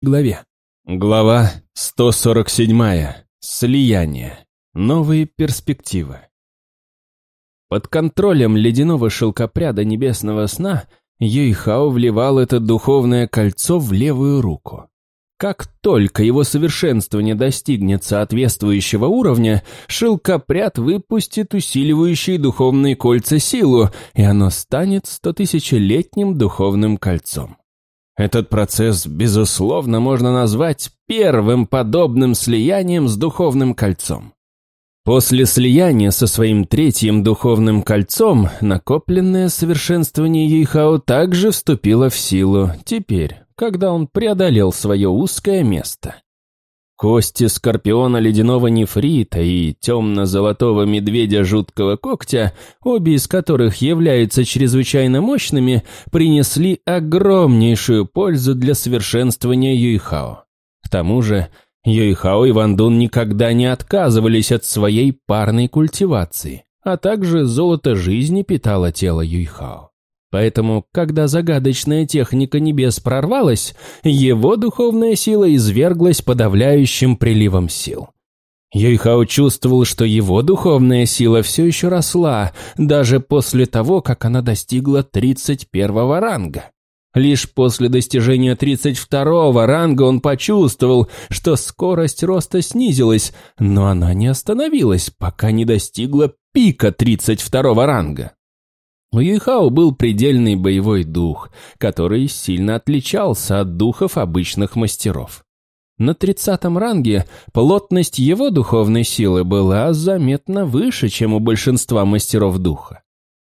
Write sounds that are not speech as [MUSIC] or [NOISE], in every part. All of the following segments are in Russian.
главе. Глава 147. Слияние. Новые перспективы. Под контролем ледяного шелкопряда небесного сна Юйхао вливал это духовное кольцо в левую руку. Как только его совершенствование достигнет соответствующего уровня, шелкопряд выпустит усиливающие духовные кольца силу, и оно станет стотысячелетним духовным кольцом. Этот процесс, безусловно, можно назвать первым подобным слиянием с духовным кольцом. После слияния со своим третьим духовным кольцом накопленное совершенствование Юйхао также вступило в силу теперь, когда он преодолел свое узкое место. Кости скорпиона ледяного нефрита и темно-золотого медведя жуткого когтя, обе из которых являются чрезвычайно мощными, принесли огромнейшую пользу для совершенствования Юйхао. К тому же, Юйхао и Вандун никогда не отказывались от своей парной культивации, а также золото жизни питало тело Юйхао. Поэтому, когда загадочная техника небес прорвалась, его духовная сила изверглась подавляющим приливом сил. Юйхао чувствовал, что его духовная сила все еще росла, даже после того, как она достигла 31 ранга. Лишь после достижения 32 ранга он почувствовал, что скорость роста снизилась, но она не остановилась, пока не достигла пика 32 ранга. У Юйхао был предельный боевой дух, который сильно отличался от духов обычных мастеров. На тридцатом ранге плотность его духовной силы была заметно выше, чем у большинства мастеров духа.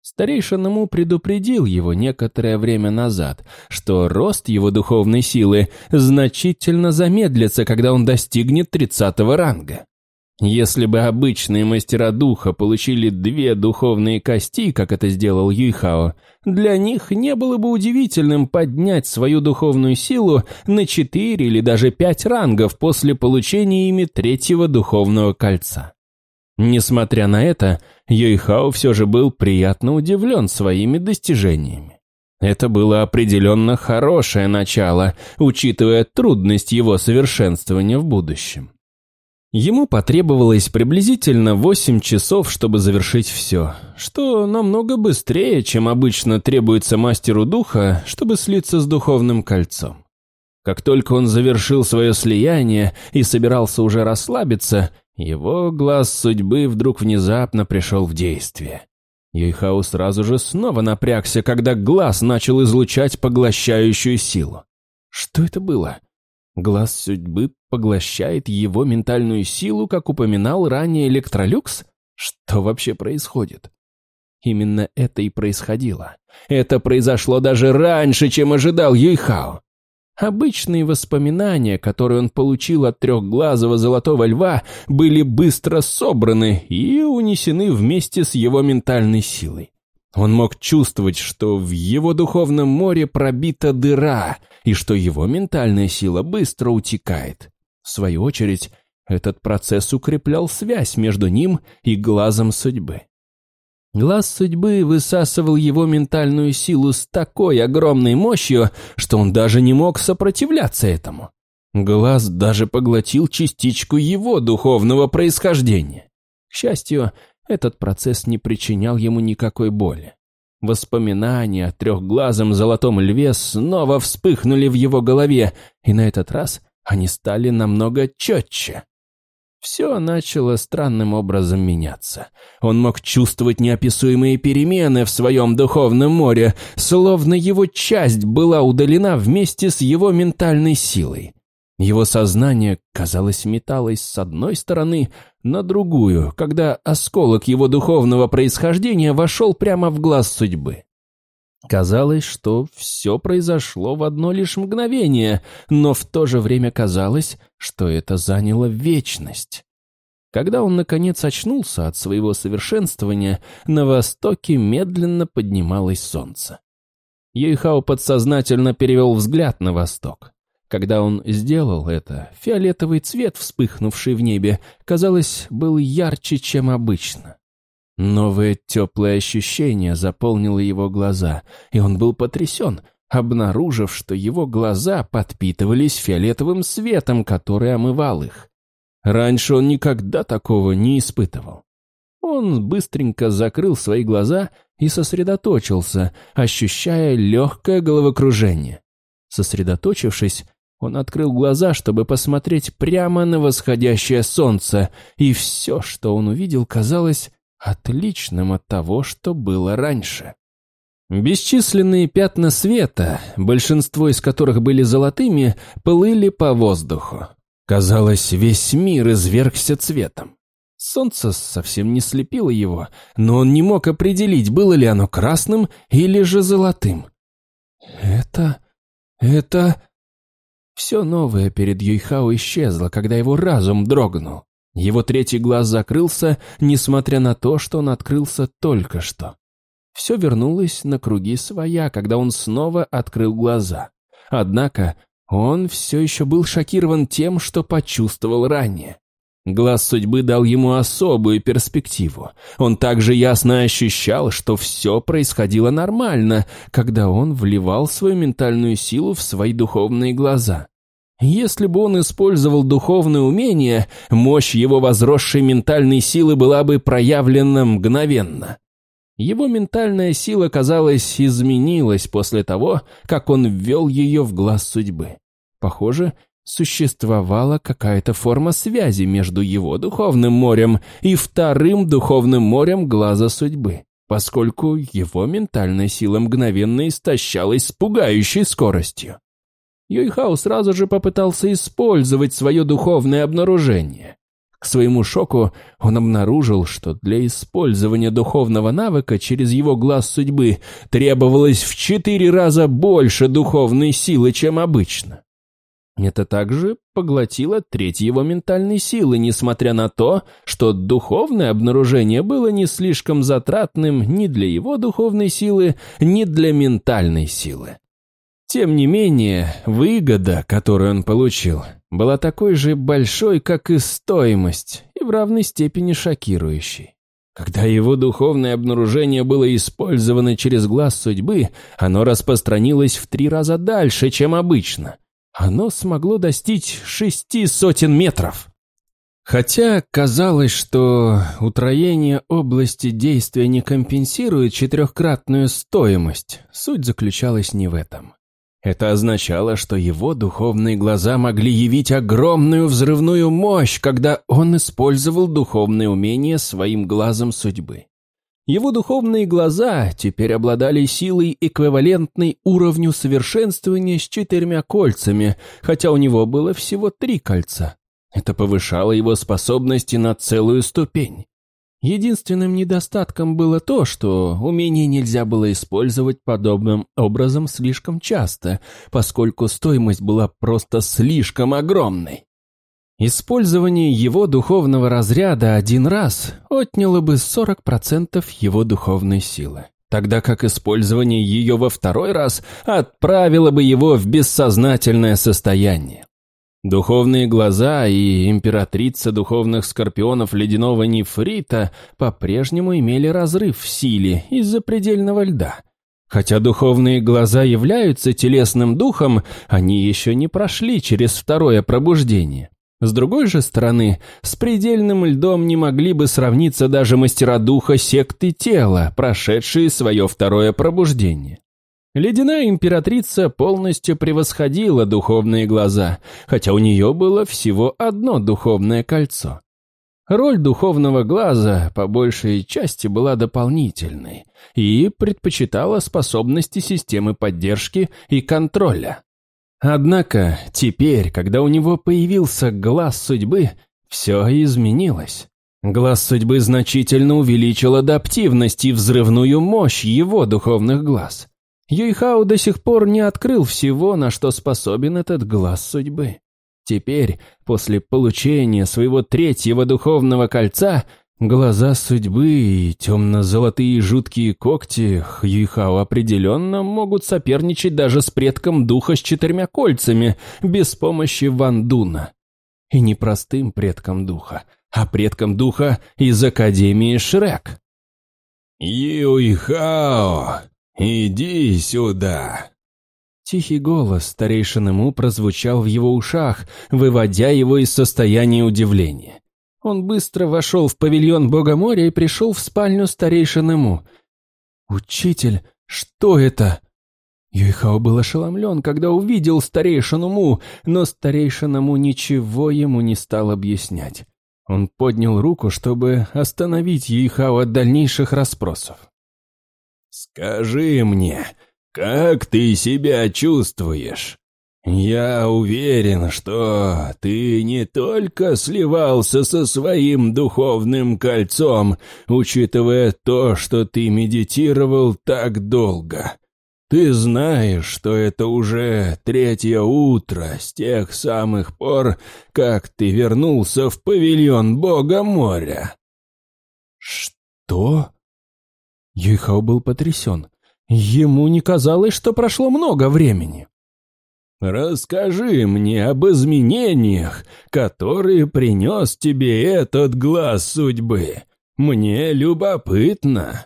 Старейшина Му предупредил его некоторое время назад, что рост его духовной силы значительно замедлится, когда он достигнет тридцатого ранга. Если бы обычные мастера духа получили две духовные кости, как это сделал Юйхао, для них не было бы удивительным поднять свою духовную силу на четыре или даже пять рангов после получения ими третьего духовного кольца. Несмотря на это, Юйхао все же был приятно удивлен своими достижениями. Это было определенно хорошее начало, учитывая трудность его совершенствования в будущем. Ему потребовалось приблизительно 8 часов, чтобы завершить все, что намного быстрее, чем обычно требуется мастеру духа, чтобы слиться с духовным кольцом. Как только он завершил свое слияние и собирался уже расслабиться, его глаз судьбы вдруг внезапно пришел в действие. Юйхау сразу же снова напрягся, когда глаз начал излучать поглощающую силу. Что это было? Глаз судьбы поглощает его ментальную силу, как упоминал ранее Электролюкс? Что вообще происходит? Именно это и происходило. Это произошло даже раньше, чем ожидал Юйхао. Обычные воспоминания, которые он получил от трехглазого золотого льва, были быстро собраны и унесены вместе с его ментальной силой. Он мог чувствовать, что в его духовном море пробита дыра, и что его ментальная сила быстро утекает. В свою очередь, этот процесс укреплял связь между ним и глазом судьбы. Глаз судьбы высасывал его ментальную силу с такой огромной мощью, что он даже не мог сопротивляться этому. Глаз даже поглотил частичку его духовного происхождения. К счастью, этот процесс не причинял ему никакой боли. Воспоминания о трехглазом золотом льве снова вспыхнули в его голове, и на этот раз они стали намного четче. Все начало странным образом меняться. Он мог чувствовать неописуемые перемены в своем духовном море, словно его часть была удалена вместе с его ментальной силой. Его сознание, казалось, металось с одной стороны на другую, когда осколок его духовного происхождения вошел прямо в глаз судьбы. Казалось, что все произошло в одно лишь мгновение, но в то же время казалось, что это заняло вечность. Когда он, наконец, очнулся от своего совершенствования, на востоке медленно поднималось солнце. Юйхао подсознательно перевел взгляд на восток. Когда он сделал это, фиолетовый цвет, вспыхнувший в небе, казалось, был ярче, чем обычно. Новое теплое ощущение заполнило его глаза, и он был потрясен, обнаружив, что его глаза подпитывались фиолетовым светом, который омывал их. Раньше он никогда такого не испытывал. Он быстренько закрыл свои глаза и сосредоточился, ощущая легкое головокружение. Сосредоточившись, он открыл глаза, чтобы посмотреть прямо на восходящее солнце, и все, что он увидел, казалось отличным от того, что было раньше. Бесчисленные пятна света, большинство из которых были золотыми, плыли по воздуху. Казалось, весь мир извергся цветом. Солнце совсем не слепило его, но он не мог определить, было ли оно красным или же золотым. «Это... это...» Все новое перед Юйхао исчезло, когда его разум дрогнул. Его третий глаз закрылся, несмотря на то, что он открылся только что. Все вернулось на круги своя, когда он снова открыл глаза. Однако он все еще был шокирован тем, что почувствовал ранее. Глаз судьбы дал ему особую перспективу. Он также ясно ощущал, что все происходило нормально, когда он вливал свою ментальную силу в свои духовные глаза. Если бы он использовал духовное умение, мощь его возросшей ментальной силы была бы проявлена мгновенно. Его ментальная сила, казалось, изменилась после того, как он ввел ее в глаз судьбы. Похоже, существовала какая-то форма связи между его духовным морем и вторым духовным морем глаза судьбы, поскольку его ментальная сила мгновенно истощалась с пугающей скоростью. Юйхао сразу же попытался использовать свое духовное обнаружение. К своему шоку он обнаружил, что для использования духовного навыка через его глаз судьбы требовалось в четыре раза больше духовной силы, чем обычно. Это также поглотило треть его ментальной силы, несмотря на то, что духовное обнаружение было не слишком затратным ни для его духовной силы, ни для ментальной силы. Тем не менее, выгода, которую он получил, была такой же большой, как и стоимость, и в равной степени шокирующей. Когда его духовное обнаружение было использовано через глаз судьбы, оно распространилось в три раза дальше, чем обычно. Оно смогло достичь шести сотен метров. Хотя казалось, что утроение области действия не компенсирует четырехкратную стоимость, суть заключалась не в этом. Это означало, что его духовные глаза могли явить огромную взрывную мощь, когда он использовал духовные умения своим глазом судьбы. Его духовные глаза теперь обладали силой, эквивалентной уровню совершенствования с четырьмя кольцами, хотя у него было всего три кольца. Это повышало его способности на целую ступень. Единственным недостатком было то, что умение нельзя было использовать подобным образом слишком часто, поскольку стоимость была просто слишком огромной. Использование его духовного разряда один раз отняло бы 40% его духовной силы, тогда как использование ее во второй раз отправило бы его в бессознательное состояние. Духовные глаза и императрица духовных скорпионов ледяного нефрита по-прежнему имели разрыв в силе из-за предельного льда. Хотя духовные глаза являются телесным духом, они еще не прошли через второе пробуждение. С другой же стороны, с предельным льдом не могли бы сравниться даже мастера духа секты тела, прошедшие свое второе пробуждение. Ледяная императрица полностью превосходила духовные глаза, хотя у нее было всего одно духовное кольцо. Роль духовного глаза по большей части была дополнительной и предпочитала способности системы поддержки и контроля. Однако теперь, когда у него появился глаз судьбы, все изменилось. Глаз судьбы значительно увеличил адаптивность и взрывную мощь его духовных глаз – Юйхао до сих пор не открыл всего, на что способен этот глаз судьбы. Теперь, после получения своего третьего духовного кольца, глаза судьбы и темно-золотые жуткие когти Юйхао определенно могут соперничать даже с предком духа с четырьмя кольцами без помощи Вандуна. И не простым предком духа, а предком духа из Академии Шрек. «Юйхао!» «Иди сюда!» Тихий голос старейшины Му прозвучал в его ушах, выводя его из состояния удивления. Он быстро вошел в павильон Бога моря и пришел в спальню старейшины Му. «Учитель, что это?» Юйхао был ошеломлен, когда увидел старейшину Му, но старейшина Му ничего ему не стал объяснять. Он поднял руку, чтобы остановить Юйхао от дальнейших расспросов. «Скажи мне, как ты себя чувствуешь? Я уверен, что ты не только сливался со своим духовным кольцом, учитывая то, что ты медитировал так долго. Ты знаешь, что это уже третье утро с тех самых пор, как ты вернулся в павильон Бога моря. Что? Юйхао был потрясен. Ему не казалось, что прошло много времени. «Расскажи мне об изменениях, которые принес тебе этот глаз судьбы. Мне любопытно».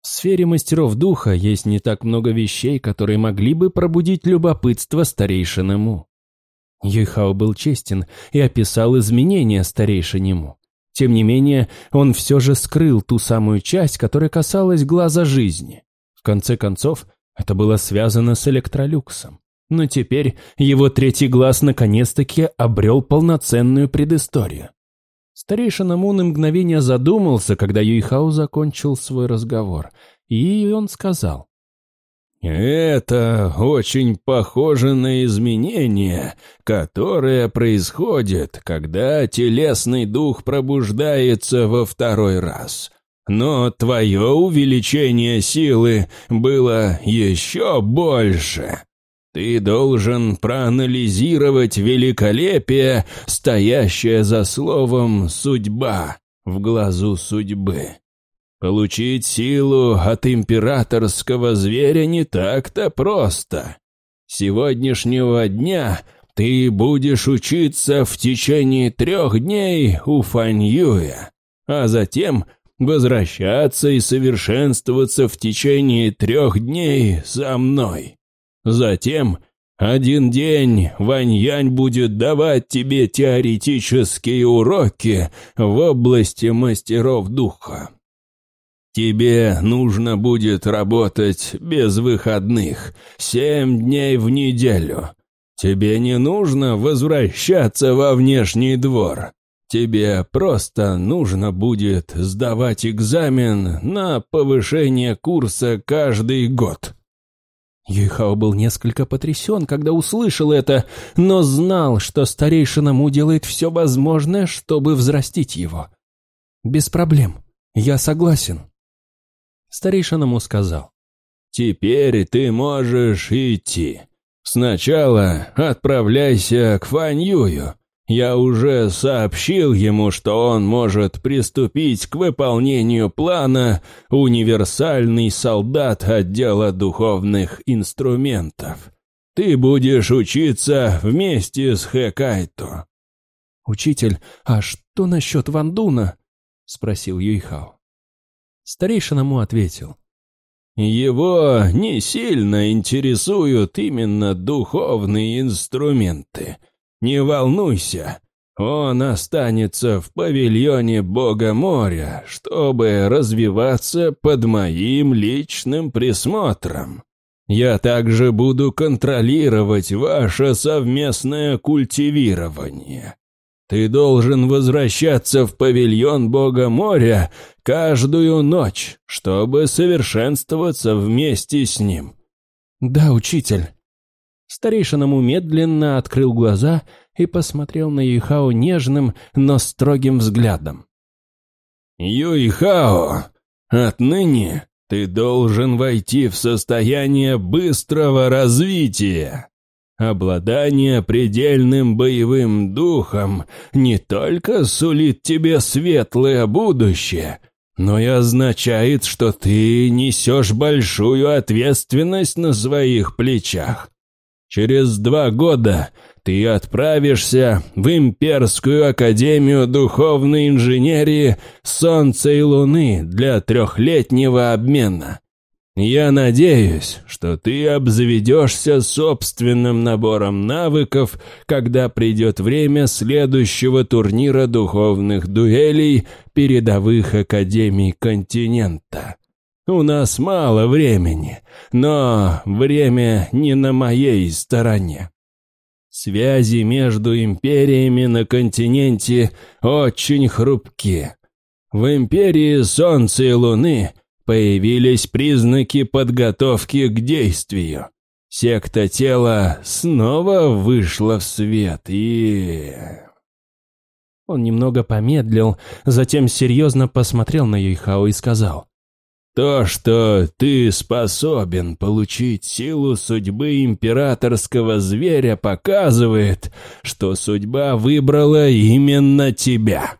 В сфере мастеров духа есть не так много вещей, которые могли бы пробудить любопытство старейшиному. Юйхао был честен и описал изменения старейшинему. Тем не менее, он все же скрыл ту самую часть, которая касалась глаза жизни. В конце концов, это было связано с электролюксом. Но теперь его третий глаз наконец-таки обрел полноценную предысторию. Старейшина Мун мгновение задумался, когда Юйхао закончил свой разговор, и он сказал. «Это очень похоже на изменение, которое происходит, когда телесный дух пробуждается во второй раз. Но твое увеличение силы было еще больше. Ты должен проанализировать великолепие, стоящее за словом «судьба» в глазу судьбы. Получить силу от императорского зверя не так-то просто. Сегодняшнего дня ты будешь учиться в течение трех дней у Фаньюя, а затем возвращаться и совершенствоваться в течение трех дней со мной. Затем один день Ваньянь будет давать тебе теоретические уроки в области мастеров духа. Тебе нужно будет работать без выходных, семь дней в неделю. Тебе не нужно возвращаться во внешний двор. Тебе просто нужно будет сдавать экзамен на повышение курса каждый год. Юйхао был несколько потрясен, когда услышал это, но знал, что старейшина Му делает все возможное, чтобы взрастить его. «Без проблем. Я согласен». Старейшина Му сказал. «Теперь ты можешь идти. Сначала отправляйся к Фань Юю. Я уже сообщил ему, что он может приступить к выполнению плана «Универсальный солдат отдела духовных инструментов». Ты будешь учиться вместе с Хэкайто. «Учитель, а что насчет Вандуна?» — спросил Юйхао. Старейшина ему ответил. «Его не сильно интересуют именно духовные инструменты». Не волнуйся, он останется в павильоне Бога моря, чтобы развиваться под моим личным присмотром. Я также буду контролировать ваше совместное культивирование. Ты должен возвращаться в павильон Бога моря каждую ночь, чтобы совершенствоваться вместе с ним. Да, учитель. Старейшиному медленно открыл глаза и посмотрел на Юйхао нежным, но строгим взглядом. «Юйхао, отныне ты должен войти в состояние быстрого развития. Обладание предельным боевым духом не только сулит тебе светлое будущее, но и означает, что ты несешь большую ответственность на своих плечах. Через два года ты отправишься в Имперскую Академию Духовной Инженерии Солнца и Луны для трехлетнего обмена. Я надеюсь, что ты обзаведешься собственным набором навыков, когда придет время следующего турнира духовных дуэлей передовых академий континента. У нас мало времени, но время не на моей стороне. Связи между империями на континенте очень хрупки. В империи Солнца и Луны появились признаки подготовки к действию. Секта тела снова вышла в свет и... Он немного помедлил, затем серьезно посмотрел на Юйхао и сказал. «То, что ты способен получить силу судьбы императорского зверя, показывает, что судьба выбрала именно тебя.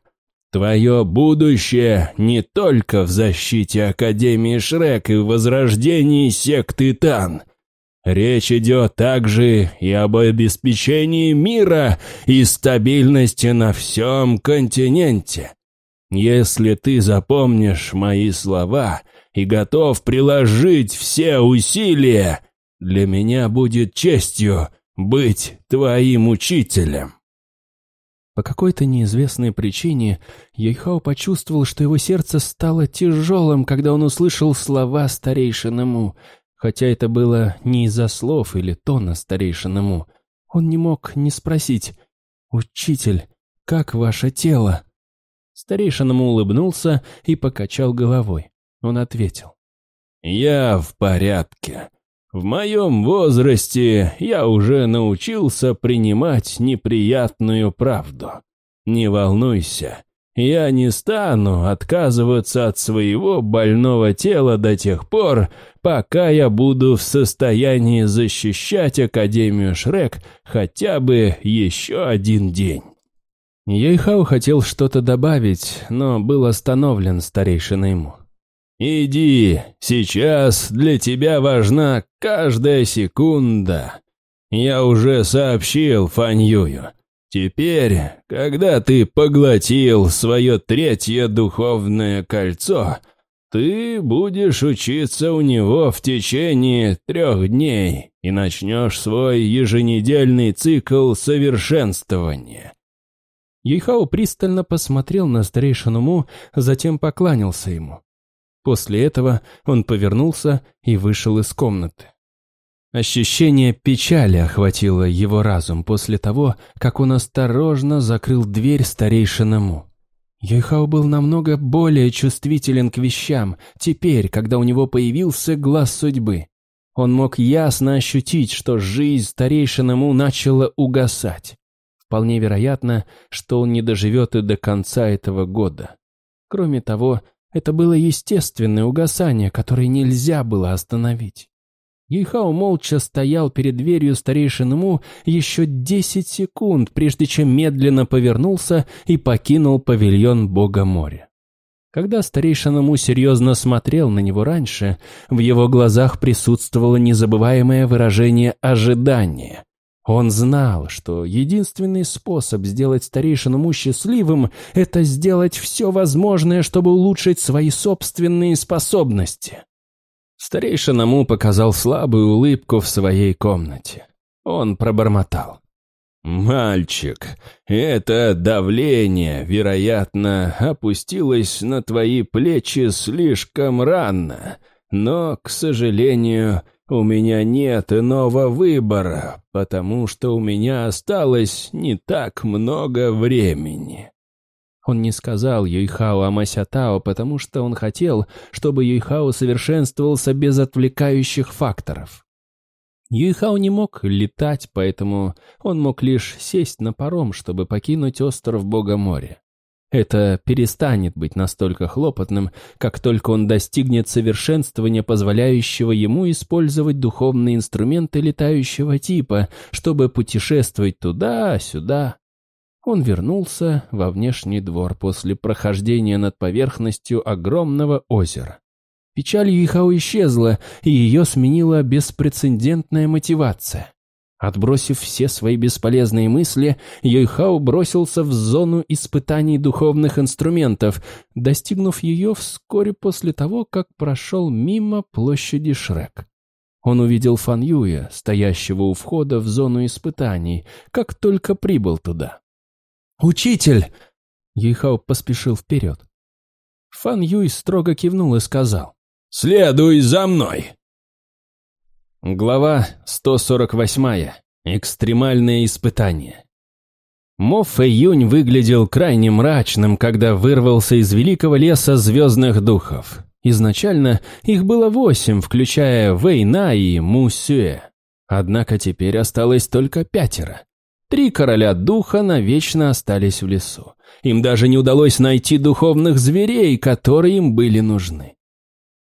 Твое будущее не только в защите Академии Шрек и в возрождении секты Тан. Речь идет также и об обеспечении мира и стабильности на всем континенте. Если ты запомнишь мои слова и готов приложить все усилия, для меня будет честью быть твоим учителем. По какой-то неизвестной причине Ейхао почувствовал, что его сердце стало тяжелым, когда он услышал слова старейшиному, хотя это было не из-за слов или тона старейшиному. Он не мог не спросить «Учитель, как ваше тело?» Старейшиному улыбнулся и покачал головой. Он ответил «Я в порядке. В моем возрасте я уже научился принимать неприятную правду. Не волнуйся, я не стану отказываться от своего больного тела до тех пор, пока я буду в состоянии защищать Академию Шрек хотя бы еще один день. Ейхау хотел что-то добавить, но был остановлен старейшиной ему. «Иди, сейчас для тебя важна каждая секунда. Я уже сообщил Фаньюю. Теперь, когда ты поглотил свое третье духовное кольцо, ты будешь учиться у него в течение трех дней и начнешь свой еженедельный цикл совершенствования». Ейхау пристально посмотрел на старейшину Му, затем покланялся ему. После этого он повернулся и вышел из комнаты. Ощущение печали охватило его разум после того, как он осторожно закрыл дверь старейшиному. Юйхао был намного более чувствителен к вещам, теперь, когда у него появился глаз судьбы. Он мог ясно ощутить, что жизнь старейшиному начала угасать. Вполне вероятно, что он не доживет и до конца этого года. Кроме того, это было естественное угасание, которое нельзя было остановить. Юйхао молча стоял перед дверью старейшиному еще десять секунд, прежде чем медленно повернулся и покинул павильон бога моря. Когда старейшиному серьезно смотрел на него раньше, в его глазах присутствовало незабываемое выражение ожидания, он знал, что единственный способ сделать старейшину счастливым – это сделать все возможное, чтобы улучшить свои собственные способности. Старейшина Му показал слабую улыбку в своей комнате. Он пробормотал. «Мальчик, это давление, вероятно, опустилось на твои плечи слишком рано, но, к сожалению, у меня нет иного выбора, потому что у меня осталось не так много времени». Он не сказал Юйхао о Масятао, потому что он хотел, чтобы Юйхао совершенствовался без отвлекающих факторов. Юйхао не мог летать, поэтому он мог лишь сесть на паром, чтобы покинуть остров Бога моря. Это перестанет быть настолько хлопотным, как только он достигнет совершенствования, позволяющего ему использовать духовные инструменты летающего типа, чтобы путешествовать туда-сюда. Он вернулся во внешний двор после прохождения над поверхностью огромного озера. Печаль Юйхао исчезла, и ее сменила беспрецедентная мотивация. Отбросив все свои бесполезные мысли, Йойхао бросился в зону испытаний духовных инструментов, достигнув ее вскоре после того, как прошел мимо площади Шрек. Он увидел Фан Юя, стоящего у входа в зону испытаний, как только прибыл туда. «Учитель!» Йойхао поспешил вперед. Фан Юй строго кивнул и сказал. «Следуй за мной!» Глава 148. Экстремальное испытание. Мо Фэ Юнь выглядел крайне мрачным, когда вырвался из великого леса звездных духов. Изначально их было восемь, включая Вэйна и Му Сюэ. Однако теперь осталось только пятеро. Три короля духа навечно остались в лесу. Им даже не удалось найти духовных зверей, которые им были нужны.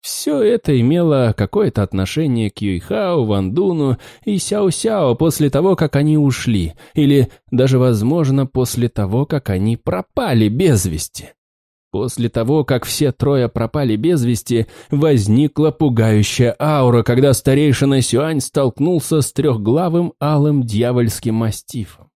Все это имело какое-то отношение к Юйхао, Вандуну и Сяо-Сяо после того, как они ушли, или даже, возможно, после того, как они пропали без вести. После того, как все трое пропали без вести, возникла пугающая аура, когда старейшина Сюань столкнулся с трехглавым алым дьявольским мастифом.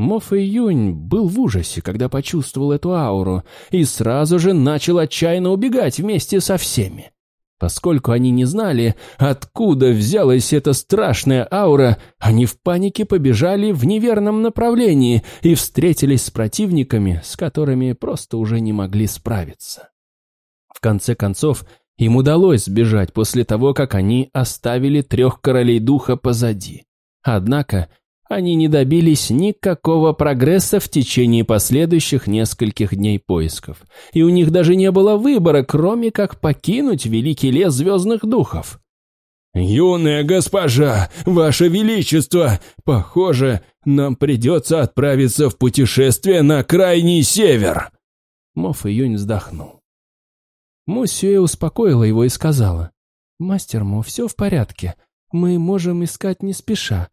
Моф Юнь был в ужасе, когда почувствовал эту ауру, и сразу же начал отчаянно убегать вместе со всеми. Поскольку они не знали, откуда взялась эта страшная аура, они в панике побежали в неверном направлении и встретились с противниками, с которыми просто уже не могли справиться. В конце концов, им удалось сбежать после того, как они оставили трех королей духа позади. Однако они не добились никакого прогресса в течение последующих нескольких дней поисков, и у них даже не было выбора, кроме как покинуть великий лес звездных духов. «Юная госпожа, ваше величество, похоже, нам придется отправиться в путешествие на крайний север!» Моф Июнь вздохнул. Мусюэ успокоила его и сказала, «Мастер Мо, все в порядке, мы можем искать не спеша,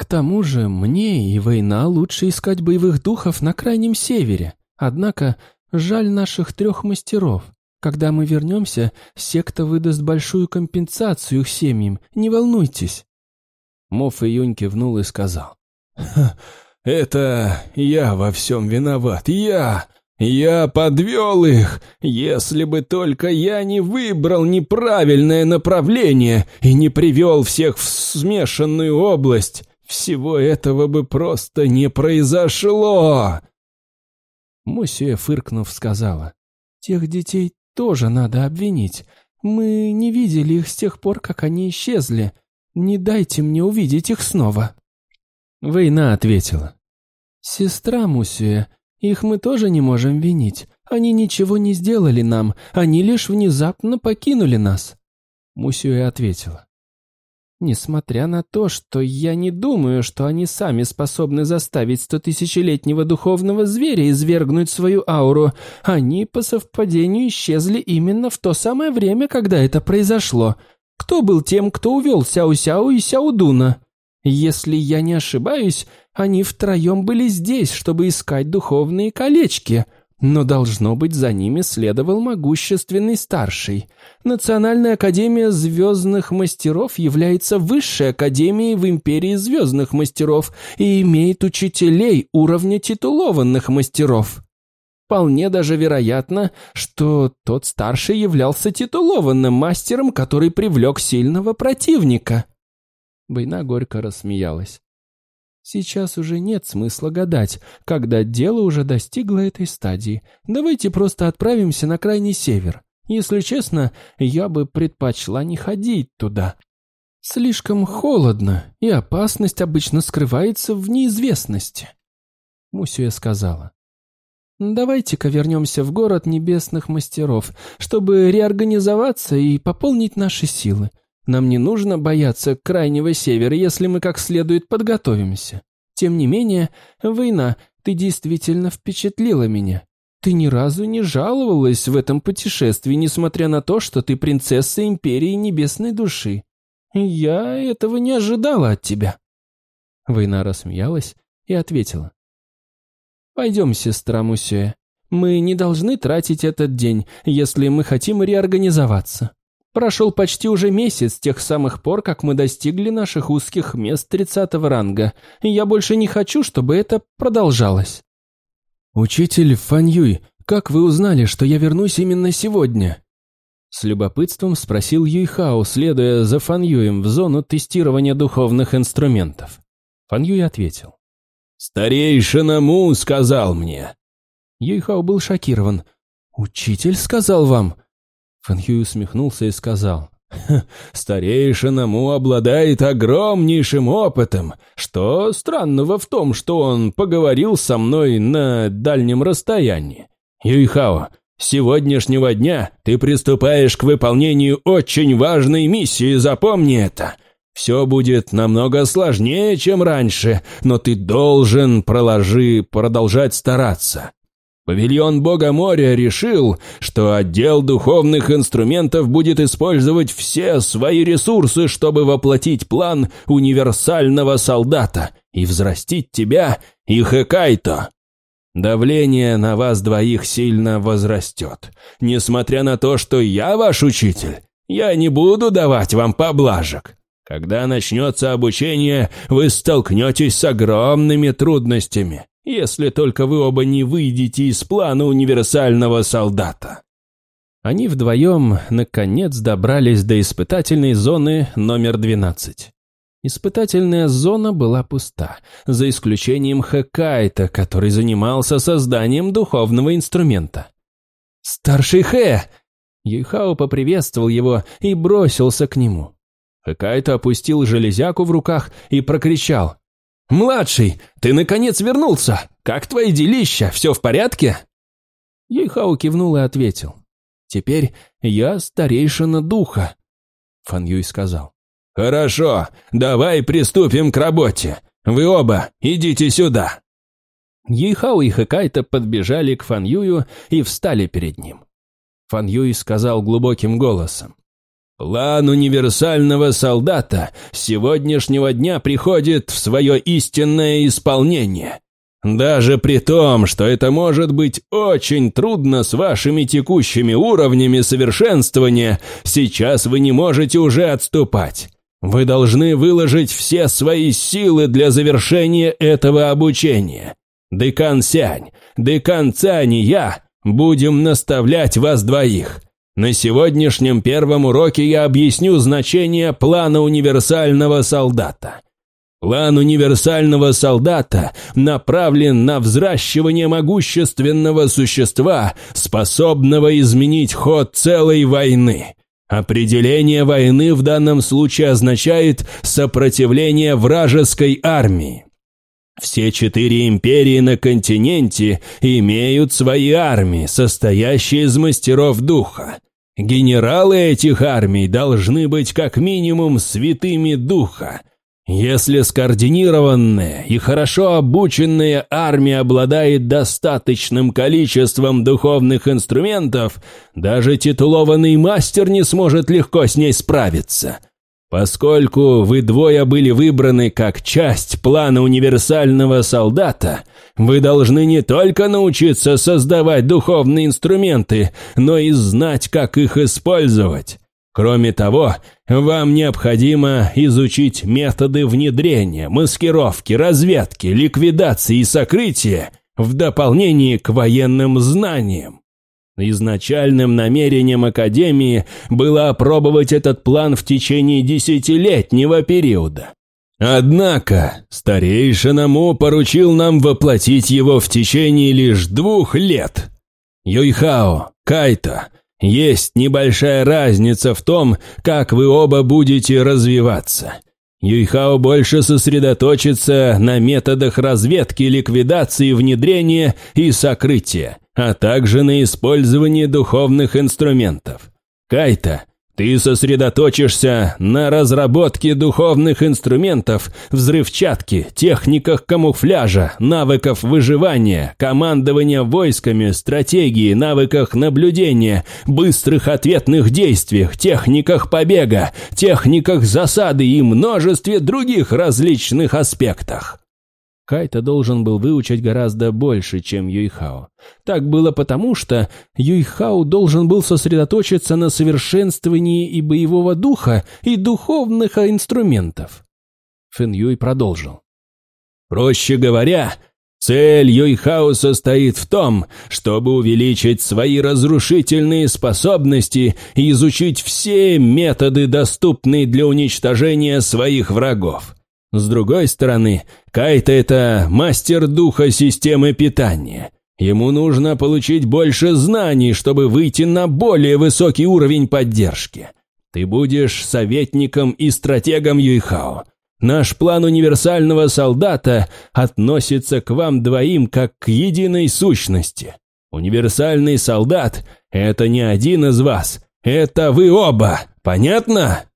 к тому же мне и война лучше искать боевых духов на крайнем севере. Однако жаль наших трех мастеров. Когда мы вернемся, секта выдаст большую компенсацию их семьям. Не волнуйтесь. Моф Июнь кивнул и сказал. «Это я во всем виноват. Я! Я подвел их! Если бы только я не выбрал неправильное направление и не привел всех в смешанную область!» Всего этого бы просто не произошло!» Мусия, фыркнув, сказала, «Тех детей тоже надо обвинить. Мы не видели их с тех пор, как они исчезли. Не дайте мне увидеть их снова». Война ответила, «Сестра Мусия, их мы тоже не можем винить. Они ничего не сделали нам, они лишь внезапно покинули нас». Мусия ответила, Несмотря на то, что я не думаю, что они сами способны заставить стотысячелетнего духовного зверя извергнуть свою ауру, они по совпадению исчезли именно в то самое время, когда это произошло. Кто был тем, кто увел Сяо-Сяо и Сяо-Дуна? Если я не ошибаюсь, они втроем были здесь, чтобы искать духовные колечки — но, должно быть, за ними следовал могущественный старший. Национальная академия звездных мастеров является высшей академией в империи звездных мастеров и имеет учителей уровня титулованных мастеров. Вполне даже вероятно, что тот старший являлся титулованным мастером, который привлек сильного противника. Война горько рассмеялась. Сейчас уже нет смысла гадать, когда дело уже достигло этой стадии. Давайте просто отправимся на крайний север. Если честно, я бы предпочла не ходить туда. Слишком холодно, и опасность обычно скрывается в неизвестности. Мусюя сказала. Давайте-ка вернемся в город небесных мастеров, чтобы реорганизоваться и пополнить наши силы. Нам не нужно бояться крайнего севера, если мы как следует подготовимся. Тем не менее, война, ты действительно впечатлила меня. Ты ни разу не жаловалась в этом путешествии, несмотря на то, что ты принцесса Империи Небесной Души. Я этого не ожидала от тебя». Война рассмеялась и ответила. «Пойдем, сестра Мусюэ. Мы не должны тратить этот день, если мы хотим реорганизоваться. Прошел почти уже месяц с тех самых пор, как мы достигли наших узких мест тридцатого ранга, и я больше не хочу, чтобы это продолжалось. Учитель Фаньюй, как вы узнали, что я вернусь именно сегодня? С любопытством спросил Юйхао, следуя за Фаньюем в зону тестирования духовных инструментов. Фаньюй ответил. «Старейшина Му сказал мне». Юйхао был шокирован. «Учитель сказал вам?» Фэн Хюй усмехнулся и сказал, «Старейшина Му обладает огромнейшим опытом. Что странного в том, что он поговорил со мной на дальнем расстоянии? Юйхао, с сегодняшнего дня ты приступаешь к выполнению очень важной миссии, запомни это. Все будет намного сложнее, чем раньше, но ты должен проложи продолжать стараться. Павильон Бога моря решил, что отдел духовных инструментов будет использовать все свои ресурсы, чтобы воплотить план универсального солдата и взрастить тебя и Хэкайто. Давление на вас двоих сильно возрастет. Несмотря на то, что я ваш учитель, я не буду давать вам поблажек. Когда начнется обучение, вы столкнетесь с огромными трудностями если только вы оба не выйдете из плана универсального солдата. Они вдвоем, наконец, добрались до испытательной зоны номер 12. Испытательная зона была пуста, за исключением Хэкайта, который занимался созданием духовного инструмента. «Старший Хэ!» Юйхао поприветствовал его и бросился к нему. Хэкайта опустил железяку в руках и прокричал. «Младший, ты наконец вернулся! Как твои делища? Все в порядке?» Юйхао кивнул и ответил. «Теперь я старейшина духа», — Фан Юй сказал. «Хорошо, давай приступим к работе. Вы оба идите сюда». Юйхао и Хэкайта подбежали к Фан Юю и встали перед ним. Фан Юй сказал глубоким голосом. План универсального солдата сегодняшнего дня приходит в свое истинное исполнение. Даже при том, что это может быть очень трудно с вашими текущими уровнями совершенствования, сейчас вы не можете уже отступать. Вы должны выложить все свои силы для завершения этого обучения. Декан Сянь, Декан Цань и я будем наставлять вас двоих – на сегодняшнем первом уроке я объясню значение плана универсального солдата. План универсального солдата направлен на взращивание могущественного существа, способного изменить ход целой войны. Определение войны в данном случае означает сопротивление вражеской армии. Все четыре империи на континенте имеют свои армии, состоящие из мастеров духа. Генералы этих армий должны быть как минимум святыми духа. Если скоординированная и хорошо обученная армия обладает достаточным количеством духовных инструментов, даже титулованный мастер не сможет легко с ней справиться – Поскольку вы двое были выбраны как часть плана универсального солдата, вы должны не только научиться создавать духовные инструменты, но и знать, как их использовать. Кроме того, вам необходимо изучить методы внедрения, маскировки, разведки, ликвидации и сокрытия в дополнение к военным знаниям. Изначальным намерением Академии было опробовать этот план в течение десятилетнего периода. Однако старейшина Му поручил нам воплотить его в течение лишь двух лет. Юйхао, Кайто, есть небольшая разница в том, как вы оба будете развиваться. Юйхао больше сосредоточится на методах разведки, ликвидации, внедрения и сокрытия – а также на использовании духовных инструментов. Кайта, ты сосредоточишься на разработке духовных инструментов, взрывчатки, техниках камуфляжа, навыков выживания, командования войсками, стратегии, навыках наблюдения, быстрых ответных действиях, техниках побега, техниках засады и множестве других различных аспектах. Кайта должен был выучить гораздо больше, чем Юйхао. Так было потому, что Юйхао должен был сосредоточиться на совершенствовании и боевого духа, и духовных инструментов. Фэн Юй продолжил. Проще говоря, цель Юйхао состоит в том, чтобы увеличить свои разрушительные способности и изучить все методы, доступные для уничтожения своих врагов. С другой стороны, Кайта – это мастер духа системы питания. Ему нужно получить больше знаний, чтобы выйти на более высокий уровень поддержки. Ты будешь советником и стратегом Юйхао. Наш план универсального солдата относится к вам двоим как к единой сущности. Универсальный солдат – это не один из вас, это вы оба, понятно?»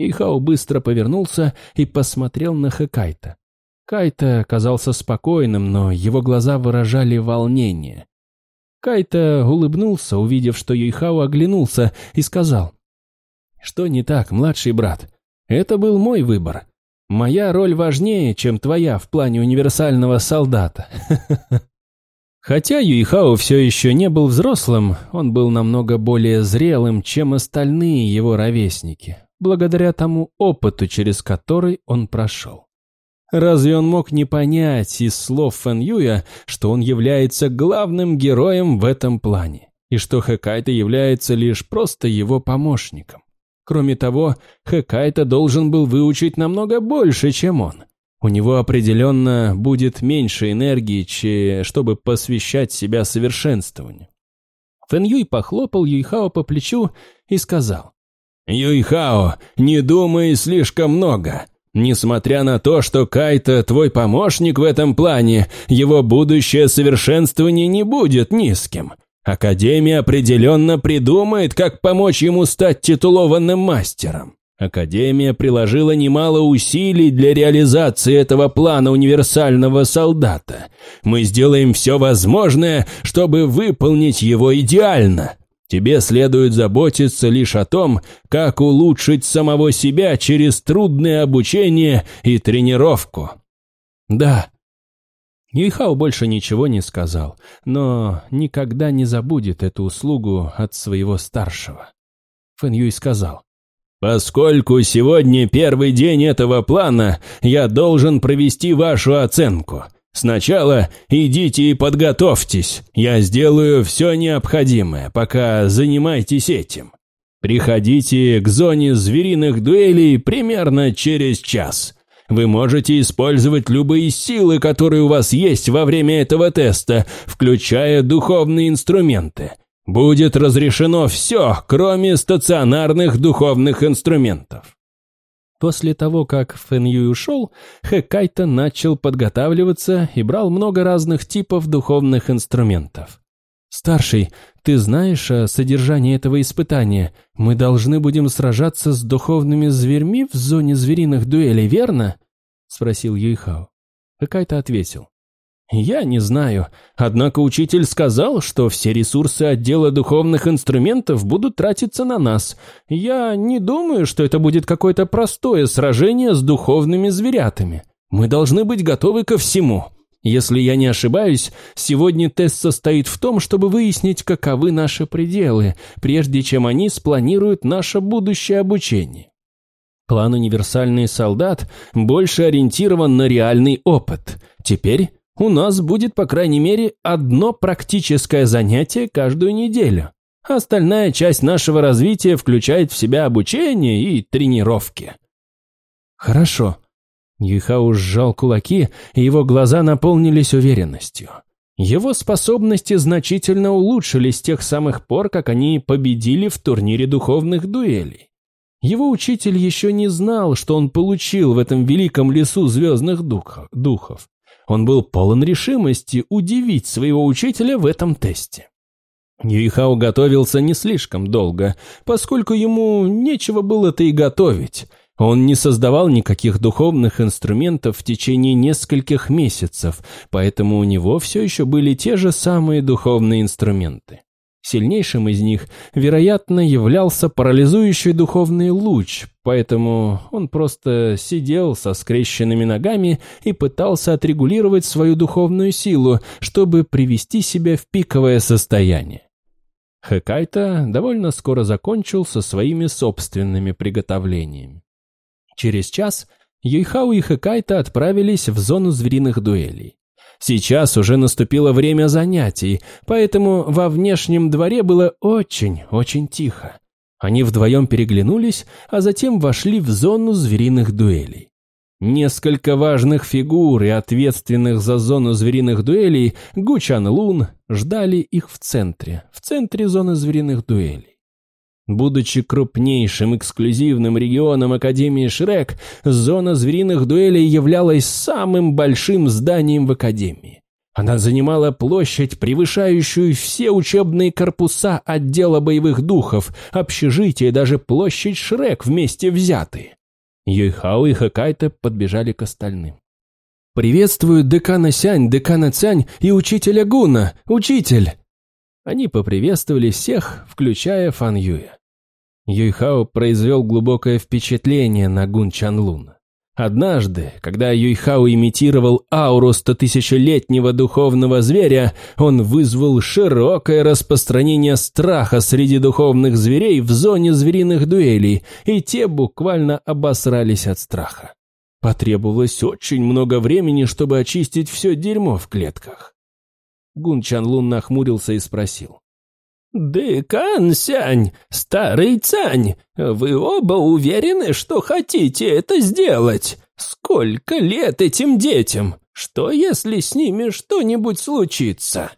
Ихао быстро повернулся и посмотрел на Хэкайта. Кайта казался спокойным, но его глаза выражали волнение. Кайта улыбнулся, увидев, что Юйхао оглянулся, и сказал, «Что не так, младший брат? Это был мой выбор. Моя роль важнее, чем твоя в плане универсального солдата». [LAUGHS] Хотя Юйхао все еще не был взрослым, он был намного более зрелым, чем остальные его ровесники благодаря тому опыту, через который он прошел. Разве он мог не понять из слов Фэн Юя, что он является главным героем в этом плане, и что Хэкайта является лишь просто его помощником? Кроме того, Хэкайта должен был выучить намного больше, чем он. У него определенно будет меньше энергии, чтобы посвящать себя совершенствованию. Фэн Юй похлопал Юйхао по плечу и сказал, Юйхао, не думай слишком много. Несмотря на то, что Кайта твой помощник в этом плане, его будущее совершенствование не будет низким. Академия определенно придумает, как помочь ему стать титулованным мастером. Академия приложила немало усилий для реализации этого плана универсального солдата. Мы сделаем все возможное, чтобы выполнить его идеально. Тебе следует заботиться лишь о том, как улучшить самого себя через трудное обучение и тренировку. Да. Юйхао больше ничего не сказал, но никогда не забудет эту услугу от своего старшего. Фэн Юй сказал. «Поскольку сегодня первый день этого плана, я должен провести вашу оценку. Сначала идите и подготовьтесь. Я сделаю все необходимое, пока занимайтесь этим. Приходите к зоне звериных дуэлей примерно через час. Вы можете использовать любые силы, которые у вас есть во время этого теста, включая духовные инструменты. Будет разрешено все, кроме стационарных духовных инструментов. После того, как Фэн Юй ушел, Хэкайта начал подготавливаться и брал много разных типов духовных инструментов. «Старший, ты знаешь о содержании этого испытания? Мы должны будем сражаться с духовными зверьми в зоне звериных дуэлей, верно?» — спросил Юйхао. Хэкайта ответил. «Я не знаю, однако учитель сказал, что все ресурсы отдела духовных инструментов будут тратиться на нас. Я не думаю, что это будет какое-то простое сражение с духовными зверятами. Мы должны быть готовы ко всему. Если я не ошибаюсь, сегодня тест состоит в том, чтобы выяснить, каковы наши пределы, прежде чем они спланируют наше будущее обучение. План «Универсальный солдат» больше ориентирован на реальный опыт. Теперь у нас будет, по крайней мере, одно практическое занятие каждую неделю. Остальная часть нашего развития включает в себя обучение и тренировки. Хорошо. Юйхао сжал кулаки, и его глаза наполнились уверенностью. Его способности значительно улучшились с тех самых пор, как они победили в турнире духовных дуэлей. Его учитель еще не знал, что он получил в этом великом лесу звездных духов. Он был полон решимости удивить своего учителя в этом тесте. Юйхао готовился не слишком долго, поскольку ему нечего было-то и готовить. Он не создавал никаких духовных инструментов в течение нескольких месяцев, поэтому у него все еще были те же самые духовные инструменты. Сильнейшим из них, вероятно, являлся парализующий духовный луч, поэтому он просто сидел со скрещенными ногами и пытался отрегулировать свою духовную силу, чтобы привести себя в пиковое состояние. Хэкайта довольно скоро закончил со своими собственными приготовлениями. Через час Юйхау и Хэкайта отправились в зону звериных дуэлей. Сейчас уже наступило время занятий, поэтому во внешнем дворе было очень-очень тихо. Они вдвоем переглянулись, а затем вошли в зону звериных дуэлей. Несколько важных фигур и ответственных за зону звериных дуэлей Гучан Лун ждали их в центре, в центре зоны звериных дуэлей. Будучи крупнейшим эксклюзивным регионом Академии Шрек, зона звериных дуэлей являлась самым большим зданием в Академии. Она занимала площадь, превышающую все учебные корпуса отдела боевых духов, общежитие даже площадь Шрек вместе взятые. Юйхао и Хакайта подбежали к остальным. «Приветствую декана Сянь, декана Цянь и учителя Гуна! Учитель!» Они поприветствовали всех, включая Фан Юя. Юйхао произвел глубокое впечатление на Гун Чанлуна. Однажды, когда Юйхао имитировал ауру стотысячелетнего духовного зверя, он вызвал широкое распространение страха среди духовных зверей в зоне звериных дуэлей, и те буквально обосрались от страха. Потребовалось очень много времени, чтобы очистить все дерьмо в клетках. Гун Чанлун нахмурился и спросил. «Декан Сянь, старый Цань, вы оба уверены, что хотите это сделать? Сколько лет этим детям? Что, если с ними что-нибудь случится?»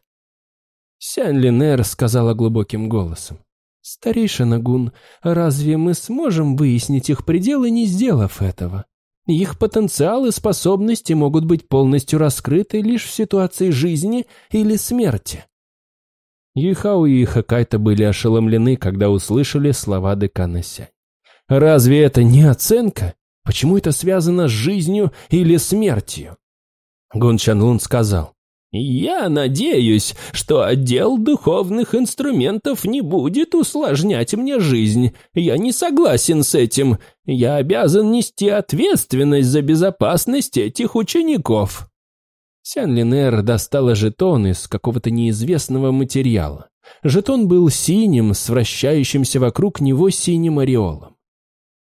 Сянь Линер сказала глубоким голосом. «Старейшина Гун, разве мы сможем выяснить их пределы, не сделав этого? Их потенциал и способности могут быть полностью раскрыты лишь в ситуации жизни или смерти. Юйхао и Хакайта были ошеломлены, когда услышали слова декана Сянь. Разве это не оценка? Почему это связано с жизнью или смертью? Гун Чанлун сказал, «Я надеюсь, что отдел духовных инструментов не будет усложнять мне жизнь. Я не согласен с этим. Я обязан нести ответственность за безопасность этих учеников». Сян Линер достала жетон из какого-то неизвестного материала. Жетон был синим, с вращающимся вокруг него синим ореолом.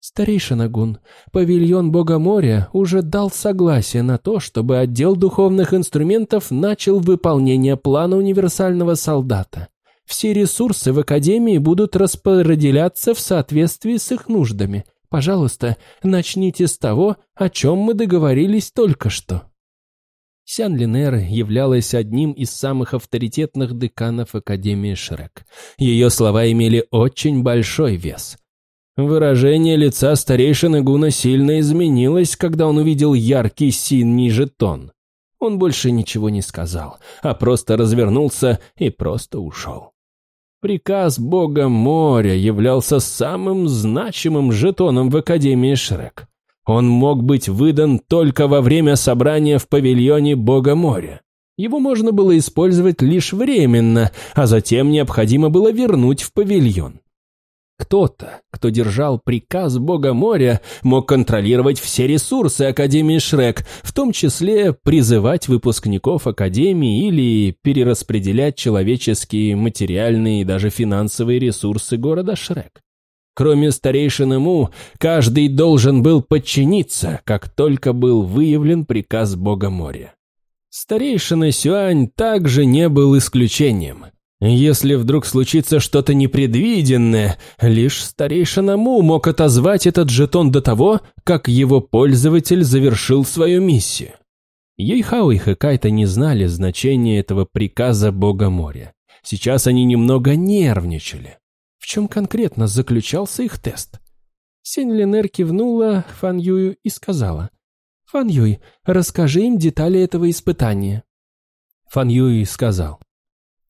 Старейшина Гун, павильон Бога моря уже дал согласие на то, чтобы отдел духовных инструментов начал выполнение плана универсального солдата. Все ресурсы в Академии будут распределяться в соответствии с их нуждами. Пожалуйста, начните с того, о чем мы договорились только что. Сян Линер являлась одним из самых авторитетных деканов Академии Шрек. Ее слова имели очень большой вес. Выражение лица старейшины Гуна сильно изменилось, когда он увидел яркий синий жетон. Он больше ничего не сказал, а просто развернулся и просто ушел. Приказ бога моря являлся самым значимым жетоном в Академии Шрек. Он мог быть выдан только во время собрания в павильоне Бога моря. Его можно было использовать лишь временно, а затем необходимо было вернуть в павильон. Кто-то, кто держал приказ Бога моря, мог контролировать все ресурсы Академии Шрек, в том числе призывать выпускников Академии или перераспределять человеческие, материальные и даже финансовые ресурсы города Шрек. Кроме старейшины Му, каждый должен был подчиниться, как только был выявлен приказ Бога моря. Старейшина Сюань также не был исключением. Если вдруг случится что-то непредвиденное, лишь старейшина Му мог отозвать этот жетон до того, как его пользователь завершил свою миссию. Юйхао и Хэкайта не знали значения этого приказа Бога моря. Сейчас они немного нервничали чем конкретно заключался их тест. Сень Ленер кивнула Фан Юю и сказала, «Фан Юй, расскажи им детали этого испытания». Фан Юй сказал,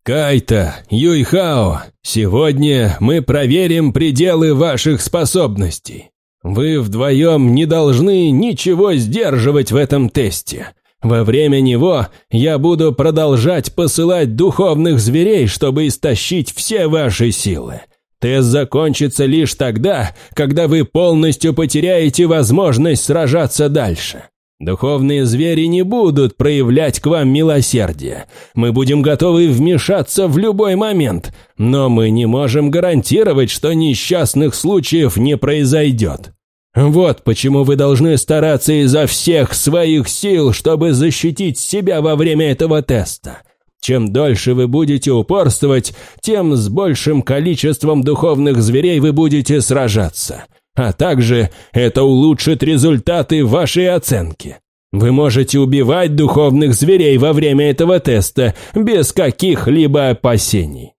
«Кайта, Юй Хао, сегодня мы проверим пределы ваших способностей. Вы вдвоем не должны ничего сдерживать в этом тесте. Во время него я буду продолжать посылать духовных зверей, чтобы истощить все ваши силы. Тест закончится лишь тогда, когда вы полностью потеряете возможность сражаться дальше. Духовные звери не будут проявлять к вам милосердие. Мы будем готовы вмешаться в любой момент, но мы не можем гарантировать, что несчастных случаев не произойдет. Вот почему вы должны стараться изо всех своих сил, чтобы защитить себя во время этого теста. Чем дольше вы будете упорствовать, тем с большим количеством духовных зверей вы будете сражаться. А также это улучшит результаты вашей оценки. Вы можете убивать духовных зверей во время этого теста без каких-либо опасений.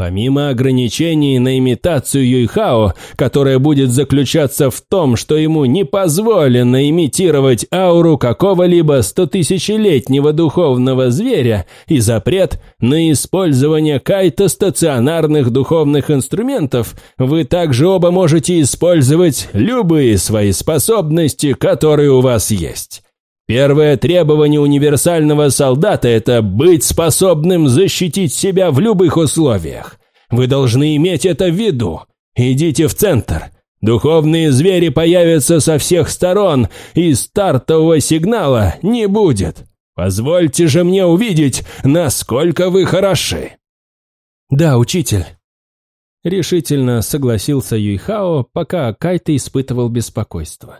Помимо ограничений на имитацию Юйхао, которая будет заключаться в том, что ему не позволено имитировать ауру какого-либо стотысячелетнего духовного зверя и запрет на использование кайта стационарных духовных инструментов, вы также оба можете использовать любые свои способности, которые у вас есть. Первое требование универсального солдата – это быть способным защитить себя в любых условиях. Вы должны иметь это в виду. Идите в центр. Духовные звери появятся со всех сторон, и стартового сигнала не будет. Позвольте же мне увидеть, насколько вы хороши. Да, учитель. Решительно согласился Юйхао, пока Кайта испытывал беспокойство.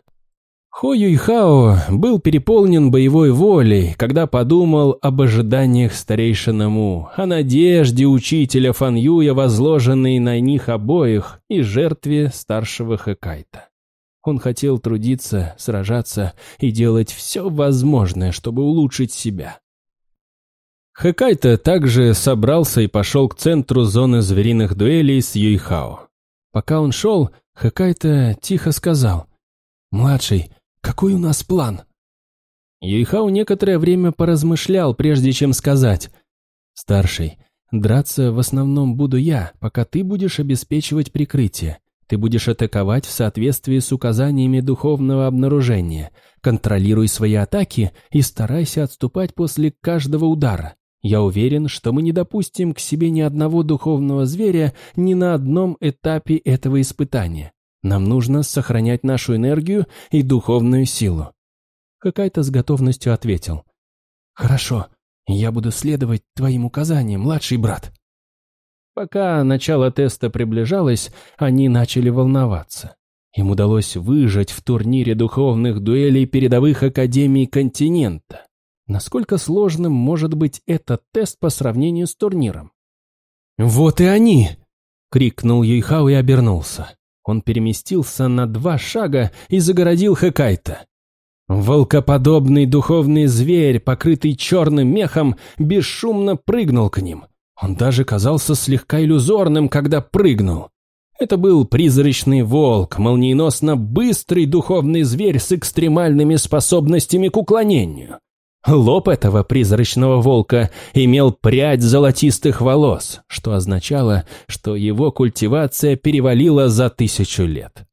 Хо Юйхао был переполнен боевой волей, когда подумал об ожиданиях старейшины Му, о надежде учителя Фан Юя, возложенной на них обоих, и жертве старшего Хэкайта. Он хотел трудиться, сражаться и делать все возможное, чтобы улучшить себя. Хэкайта также собрался и пошел к центру зоны звериных дуэлей с Юйхао. Пока он шел, Хэкайта тихо сказал, «Младший, какой у нас план?» Юйхау некоторое время поразмышлял, прежде чем сказать. «Старший, драться в основном буду я, пока ты будешь обеспечивать прикрытие. Ты будешь атаковать в соответствии с указаниями духовного обнаружения. Контролируй свои атаки и старайся отступать после каждого удара. Я уверен, что мы не допустим к себе ни одного духовного зверя ни на одном этапе этого испытания. Нам нужно сохранять нашу энергию и духовную силу. Какая-то с готовностью ответил. Хорошо, я буду следовать твоим указаниям, младший брат. Пока начало теста приближалось, они начали волноваться. Им удалось выжить в турнире духовных дуэлей передовых академий континента. Насколько сложным может быть этот тест по сравнению с турниром? «Вот и они!» — крикнул Юйхао и обернулся. Он переместился на два шага и загородил Хекайта. Волкоподобный духовный зверь, покрытый черным мехом, бесшумно прыгнул к ним. Он даже казался слегка иллюзорным, когда прыгнул. Это был призрачный волк, молниеносно быстрый духовный зверь с экстремальными способностями к уклонению. Лоб этого призрачного волка имел прядь золотистых волос, что означало, что его культивация перевалила за тысячу лет.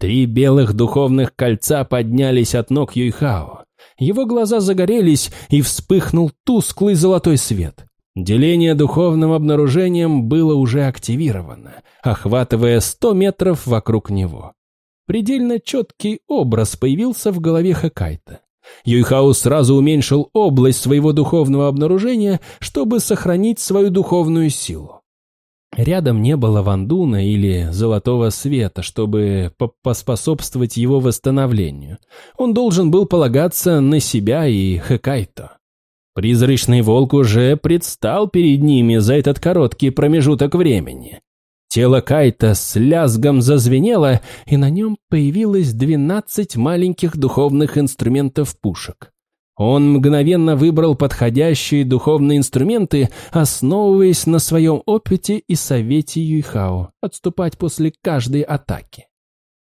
Три белых духовных кольца поднялись от ног Юйхао. Его глаза загорелись, и вспыхнул тусклый золотой свет. Деление духовным обнаружением было уже активировано, охватывая сто метров вокруг него. Предельно четкий образ появился в голове Хакайта. Юйхао сразу уменьшил область своего духовного обнаружения, чтобы сохранить свою духовную силу. Рядом не было вандуна или золотого света, чтобы поспособствовать его восстановлению. Он должен был полагаться на себя и Хэкайто. Призрачный волк уже предстал перед ними за этот короткий промежуток времени. Тело Кайта с лязгом зазвенело, и на нем появилось двенадцать маленьких духовных инструментов пушек. Он мгновенно выбрал подходящие духовные инструменты, основываясь на своем опыте и совете Юйхао отступать после каждой атаки.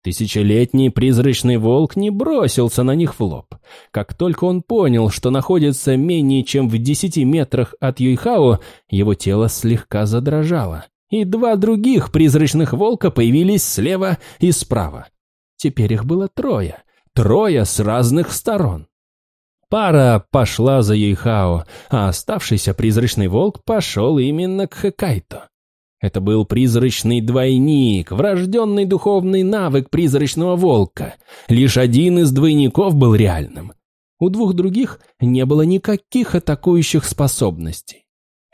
Тысячелетний призрачный волк не бросился на них в лоб. Как только он понял, что находится менее чем в десяти метрах от Юйхао, его тело слегка задрожало и два других призрачных волка появились слева и справа. Теперь их было трое, трое с разных сторон. Пара пошла за Юйхао, а оставшийся призрачный волк пошел именно к Хэкайто. Это был призрачный двойник, врожденный духовный навык призрачного волка. Лишь один из двойников был реальным. У двух других не было никаких атакующих способностей.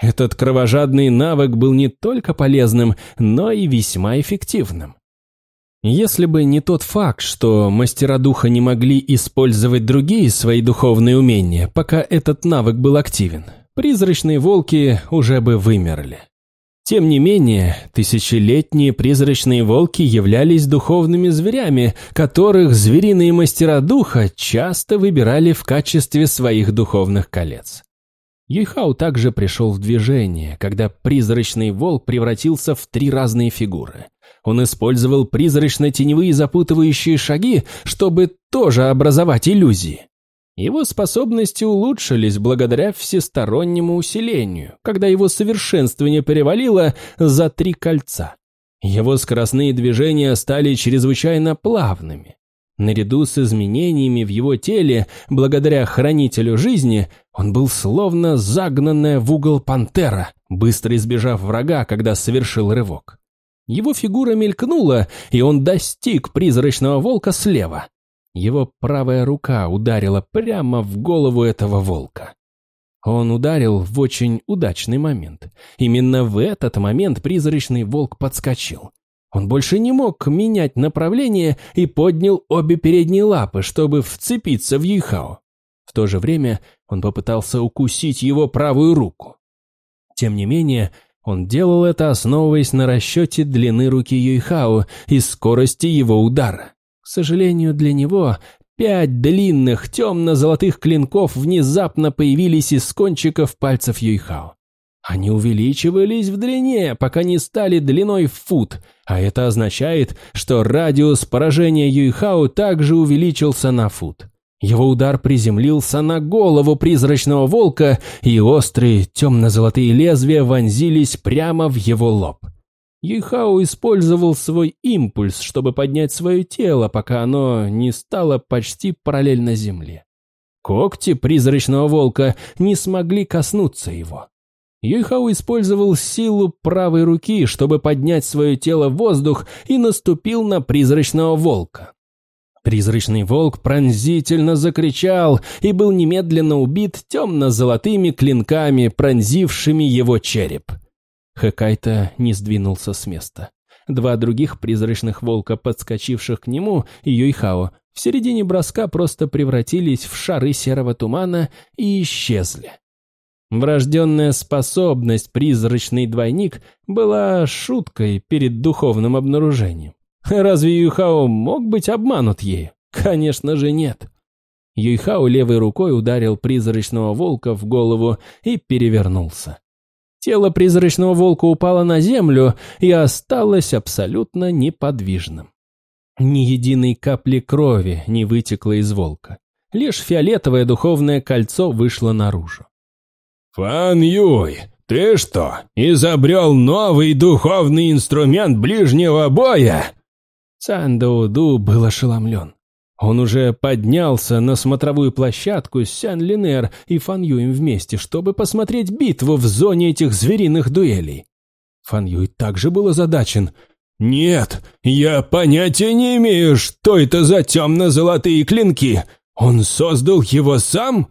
Этот кровожадный навык был не только полезным, но и весьма эффективным. Если бы не тот факт, что мастера духа не могли использовать другие свои духовные умения, пока этот навык был активен, призрачные волки уже бы вымерли. Тем не менее, тысячелетние призрачные волки являлись духовными зверями, которых звериные мастера духа часто выбирали в качестве своих духовных колец. Юйхау также пришел в движение, когда призрачный волк превратился в три разные фигуры. Он использовал призрачно-теневые запутывающие шаги, чтобы тоже образовать иллюзии. Его способности улучшились благодаря всестороннему усилению, когда его совершенствование перевалило за три кольца. Его скоростные движения стали чрезвычайно плавными. Наряду с изменениями в его теле, благодаря хранителю жизни, он был словно загнанная в угол пантера, быстро избежав врага, когда совершил рывок. Его фигура мелькнула, и он достиг призрачного волка слева. Его правая рука ударила прямо в голову этого волка. Он ударил в очень удачный момент. Именно в этот момент призрачный волк подскочил. Он больше не мог менять направление и поднял обе передние лапы, чтобы вцепиться в Юйхао. В то же время он попытался укусить его правую руку. Тем не менее, он делал это, основываясь на расчете длины руки Юйхао и скорости его удара. К сожалению для него, пять длинных темно-золотых клинков внезапно появились из кончиков пальцев Юйхао. Они увеличивались в длине, пока не стали длиной в фут, а это означает, что радиус поражения Юйхао также увеличился на фут. Его удар приземлился на голову призрачного волка, и острые темно-золотые лезвия вонзились прямо в его лоб. Юйхао использовал свой импульс, чтобы поднять свое тело, пока оно не стало почти параллельно земле. Когти призрачного волка не смогли коснуться его. Юйхао использовал силу правой руки, чтобы поднять свое тело в воздух и наступил на призрачного волка. Призрачный волк пронзительно закричал и был немедленно убит темно-золотыми клинками, пронзившими его череп. Хэкайта не сдвинулся с места. Два других призрачных волка, подскочивших к нему, и Юйхао, в середине броска просто превратились в шары серого тумана и исчезли. Врожденная способность «Призрачный двойник» была шуткой перед духовным обнаружением. Разве Юйхао мог быть обманут ею? Конечно же нет. Юйхао левой рукой ударил призрачного волка в голову и перевернулся. Тело призрачного волка упало на землю и осталось абсолютно неподвижным. Ни единой капли крови не вытекло из волка. Лишь фиолетовое духовное кольцо вышло наружу. «Фан Юй, ты что, изобрел новый духовный инструмент ближнего боя?» Цан Ду был ошеломлен. Он уже поднялся на смотровую площадку с Сян Линер и Фан Юем вместе, чтобы посмотреть битву в зоне этих звериных дуэлей. Фан Юй также был озадачен. «Нет, я понятия не имею, что это за темно-золотые клинки. Он создал его сам?»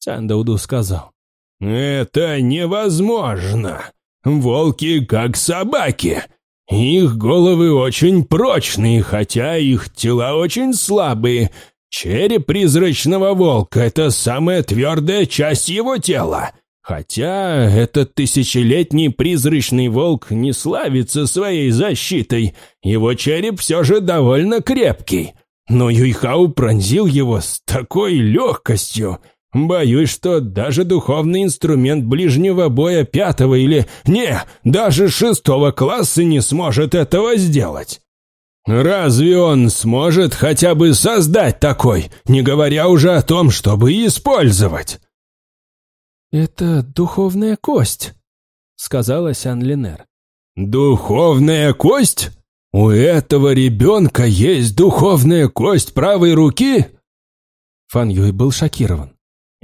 Цан Дауду сказал. «Это невозможно. Волки как собаки. Их головы очень прочные, хотя их тела очень слабые. Череп призрачного волка – это самая твердая часть его тела. Хотя этот тысячелетний призрачный волк не славится своей защитой, его череп все же довольно крепкий. Но Юйхау пронзил его с такой легкостью – Боюсь, что даже духовный инструмент ближнего боя пятого или, не, даже шестого класса не сможет этого сделать. Разве он сможет хотя бы создать такой, не говоря уже о том, чтобы использовать? «Это духовная кость», — сказала Сян-Линер. «Духовная кость? У этого ребенка есть духовная кость правой руки?» Фан Юй был шокирован.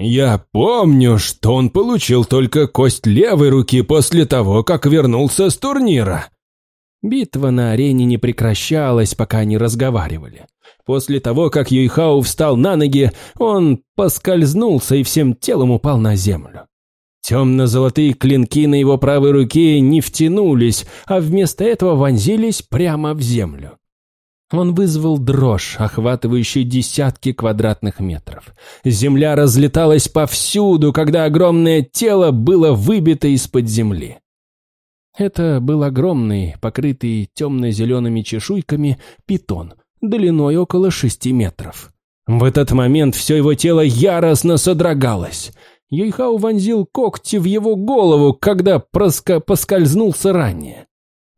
Я помню, что он получил только кость левой руки после того, как вернулся с турнира. Битва на арене не прекращалась, пока они разговаривали. После того, как Юйхао встал на ноги, он поскользнулся и всем телом упал на землю. Темно-золотые клинки на его правой руке не втянулись, а вместо этого вонзились прямо в землю. Он вызвал дрожь, охватывающую десятки квадратных метров. Земля разлеталась повсюду, когда огромное тело было выбито из-под земли. Это был огромный, покрытый темно-зелеными чешуйками, питон, длиной около шести метров. В этот момент все его тело яростно содрогалось. Юйхау вонзил когти в его голову, когда проско поскользнулся ранее.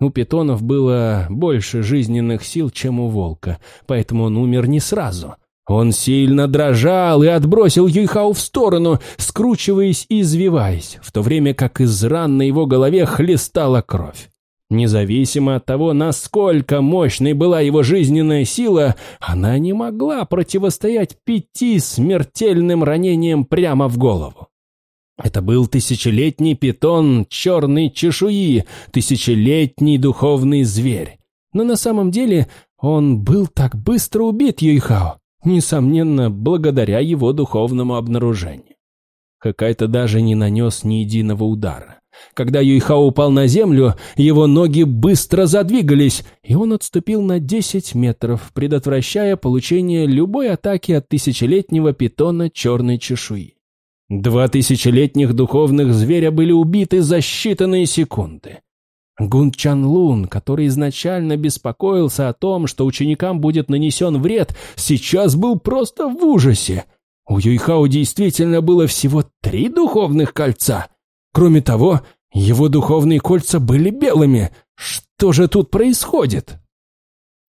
У питонов было больше жизненных сил, чем у волка, поэтому он умер не сразу. Он сильно дрожал и отбросил Юйхау в сторону, скручиваясь и извиваясь, в то время как из ран на его голове хлестала кровь. Независимо от того, насколько мощной была его жизненная сила, она не могла противостоять пяти смертельным ранениям прямо в голову. Это был тысячелетний питон черной чешуи, тысячелетний духовный зверь. Но на самом деле он был так быстро убит Юйхао, несомненно, благодаря его духовному обнаружению. Хакайта даже не нанес ни единого удара. Когда Юйхао упал на землю, его ноги быстро задвигались, и он отступил на 10 метров, предотвращая получение любой атаки от тысячелетнего питона черной чешуи. Два тысячелетних духовных зверя были убиты за считанные секунды. Гун Чан Лун, который изначально беспокоился о том, что ученикам будет нанесен вред, сейчас был просто в ужасе. У Юйхао действительно было всего три духовных кольца. Кроме того, его духовные кольца были белыми. Что же тут происходит?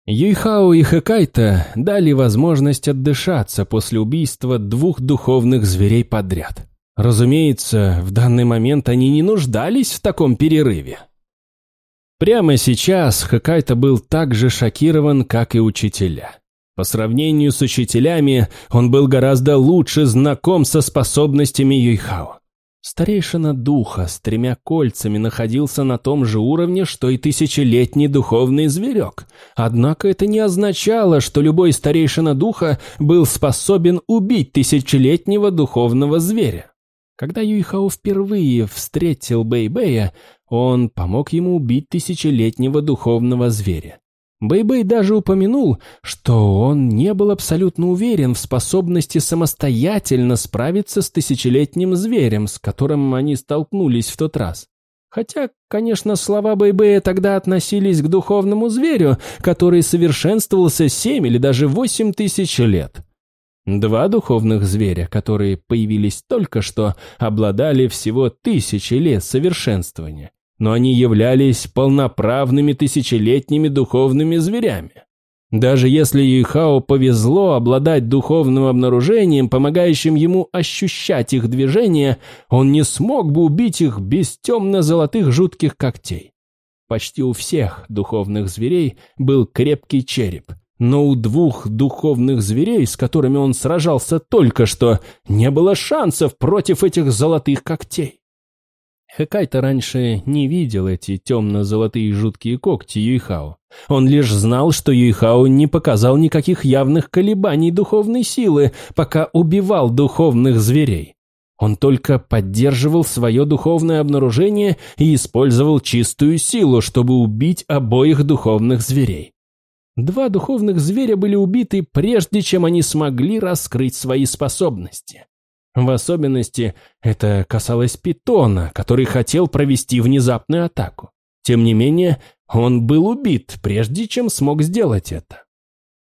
Юйхао и Хэкайта дали возможность отдышаться после убийства двух духовных зверей подряд. Разумеется, в данный момент они не нуждались в таком перерыве. Прямо сейчас Хэкайта был так же шокирован, как и учителя. По сравнению с учителями, он был гораздо лучше знаком со способностями Юйхао. Старейшина духа с тремя кольцами находился на том же уровне, что и тысячелетний духовный зверек. Однако это не означало, что любой старейшина духа был способен убить тысячелетнего духовного зверя. Когда Юйхао впервые встретил Бэйбэя, он помог ему убить тысячелетнего духовного зверя. Бэйбэй даже упомянул, что он не был абсолютно уверен в способности самостоятельно справиться с тысячелетним зверем, с которым они столкнулись в тот раз. Хотя, конечно, слова Бэйбэя тогда относились к духовному зверю, который совершенствовался семь или даже восемь тысяч лет. Два духовных зверя, которые появились только что, обладали всего тысячи лет совершенствования но они являлись полноправными тысячелетними духовными зверями. Даже если Юйхао повезло обладать духовным обнаружением, помогающим ему ощущать их движение, он не смог бы убить их без темно-золотых жутких когтей. Почти у всех духовных зверей был крепкий череп, но у двух духовных зверей, с которыми он сражался только что, не было шансов против этих золотых когтей. Хэкайта раньше не видел эти темно-золотые жуткие когти Юйхао. Он лишь знал, что Юйхао не показал никаких явных колебаний духовной силы, пока убивал духовных зверей. Он только поддерживал свое духовное обнаружение и использовал чистую силу, чтобы убить обоих духовных зверей. Два духовных зверя были убиты, прежде чем они смогли раскрыть свои способности. В особенности это касалось Питона, который хотел провести внезапную атаку. Тем не менее, он был убит, прежде чем смог сделать это.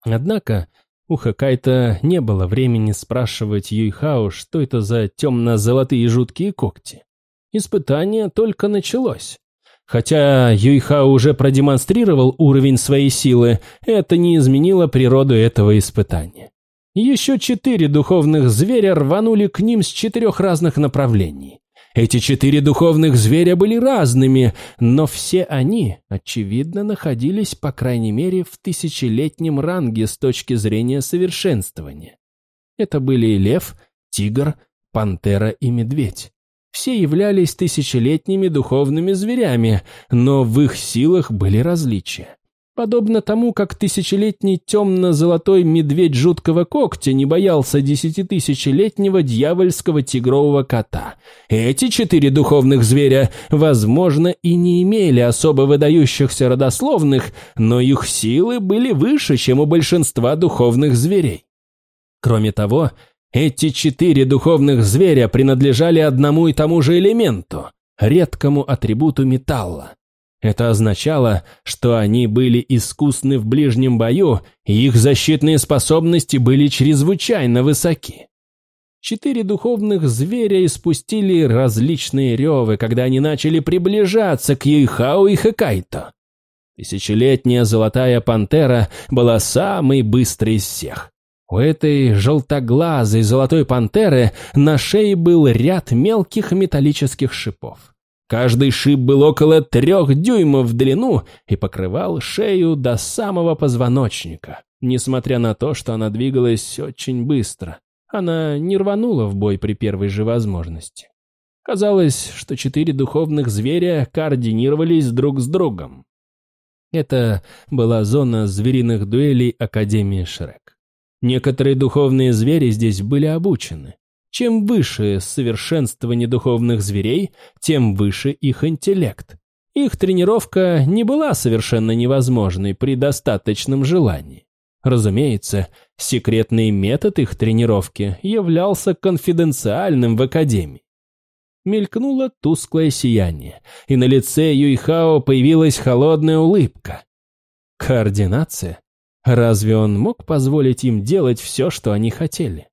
Однако у Хакайта не было времени спрашивать Юйхао, что это за темно-золотые жуткие когти. Испытание только началось. Хотя Юйхао уже продемонстрировал уровень своей силы, это не изменило природу этого испытания. Еще четыре духовных зверя рванули к ним с четырех разных направлений. Эти четыре духовных зверя были разными, но все они, очевидно, находились, по крайней мере, в тысячелетнем ранге с точки зрения совершенствования. Это были лев, тигр, пантера и медведь. Все являлись тысячелетними духовными зверями, но в их силах были различия. Подобно тому, как тысячелетний темно-золотой медведь жуткого когтя не боялся десятитысячелетнего дьявольского тигрового кота. Эти четыре духовных зверя, возможно, и не имели особо выдающихся родословных, но их силы были выше, чем у большинства духовных зверей. Кроме того, эти четыре духовных зверя принадлежали одному и тому же элементу, редкому атрибуту металла. Это означало, что они были искусны в ближнем бою, и их защитные способности были чрезвычайно высоки. Четыре духовных зверя испустили различные ревы, когда они начали приближаться к Юйхау и Хэкайто. Тысячелетняя золотая пантера была самой быстрой из всех. У этой желтоглазой золотой пантеры на шее был ряд мелких металлических шипов. Каждый шип был около трех дюймов в длину и покрывал шею до самого позвоночника. Несмотря на то, что она двигалась очень быстро, она не рванула в бой при первой же возможности. Казалось, что четыре духовных зверя координировались друг с другом. Это была зона звериных дуэлей Академии Шрек. Некоторые духовные звери здесь были обучены. Чем выше совершенствование духовных зверей, тем выше их интеллект. Их тренировка не была совершенно невозможной при достаточном желании. Разумеется, секретный метод их тренировки являлся конфиденциальным в Академии. Мелькнуло тусклое сияние, и на лице Юйхао появилась холодная улыбка. Координация? Разве он мог позволить им делать все, что они хотели?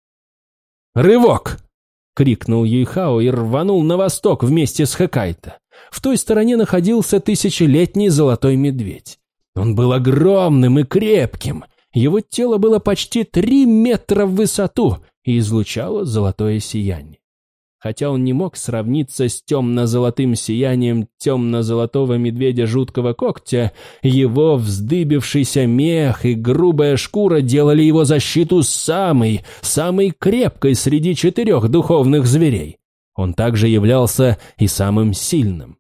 «Рывок!» — крикнул Юйхао и рванул на восток вместе с Хакайто. В той стороне находился тысячелетний золотой медведь. Он был огромным и крепким. Его тело было почти три метра в высоту и излучало золотое сияние. Хотя он не мог сравниться с темно-золотым сиянием темно-золотого медведя жуткого когтя, его вздыбившийся мех и грубая шкура делали его защиту самой, самой крепкой среди четырех духовных зверей. Он также являлся и самым сильным.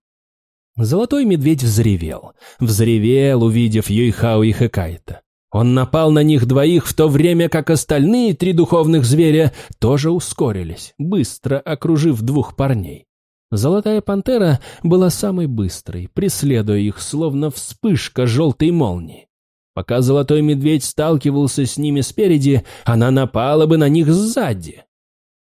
Золотой медведь взревел. Взревел, увидев Юйхао и Хэкайта. Он напал на них двоих, в то время как остальные три духовных зверя тоже ускорились, быстро окружив двух парней. Золотая пантера была самой быстрой, преследуя их, словно вспышка желтой молнии. Пока золотой медведь сталкивался с ними спереди, она напала бы на них сзади.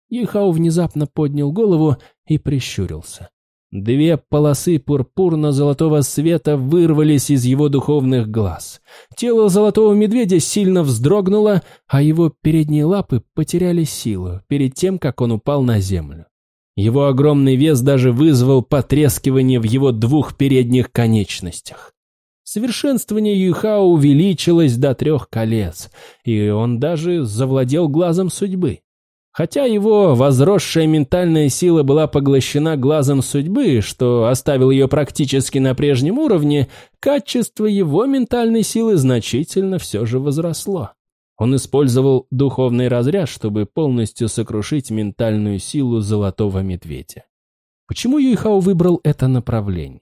Ихау внезапно поднял голову и прищурился. Две полосы пурпурно-золотого света вырвались из его духовных глаз. Тело золотого медведя сильно вздрогнуло, а его передние лапы потеряли силу перед тем, как он упал на землю. Его огромный вес даже вызвал потрескивание в его двух передних конечностях. Совершенствование Юйхао увеличилось до трех колец, и он даже завладел глазом судьбы. Хотя его возросшая ментальная сила была поглощена глазом судьбы, что оставил ее практически на прежнем уровне, качество его ментальной силы значительно все же возросло. Он использовал духовный разряд, чтобы полностью сокрушить ментальную силу золотого медведя. Почему Юйхао выбрал это направление?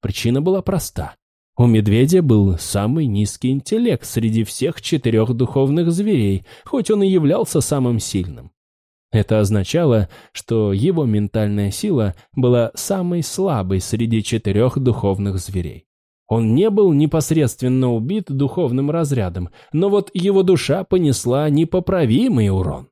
Причина была проста. У медведя был самый низкий интеллект среди всех четырех духовных зверей, хоть он и являлся самым сильным. Это означало, что его ментальная сила была самой слабой среди четырех духовных зверей. Он не был непосредственно убит духовным разрядом, но вот его душа понесла непоправимый урон.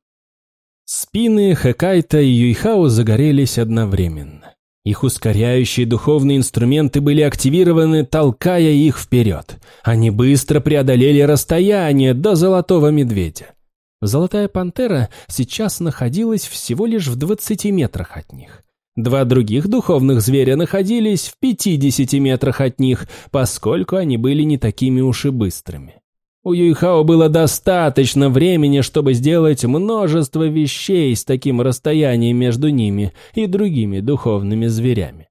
Спины Хэкайта и Юйхао загорелись одновременно. Их ускоряющие духовные инструменты были активированы, толкая их вперед. Они быстро преодолели расстояние до Золотого Медведя. Золотая пантера сейчас находилась всего лишь в 20 метрах от них. Два других духовных зверя находились в 50 метрах от них, поскольку они были не такими уж и быстрыми. У Юйхао было достаточно времени, чтобы сделать множество вещей с таким расстоянием между ними и другими духовными зверями.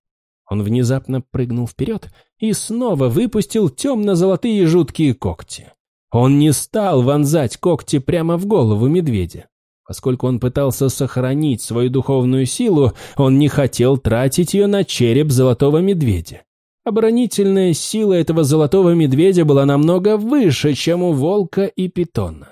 Он внезапно прыгнул вперед и снова выпустил темно-золотые жуткие когти. Он не стал вонзать когти прямо в голову медведя. Поскольку он пытался сохранить свою духовную силу, он не хотел тратить ее на череп золотого медведя. Оборонительная сила этого золотого медведя была намного выше, чем у волка и питона.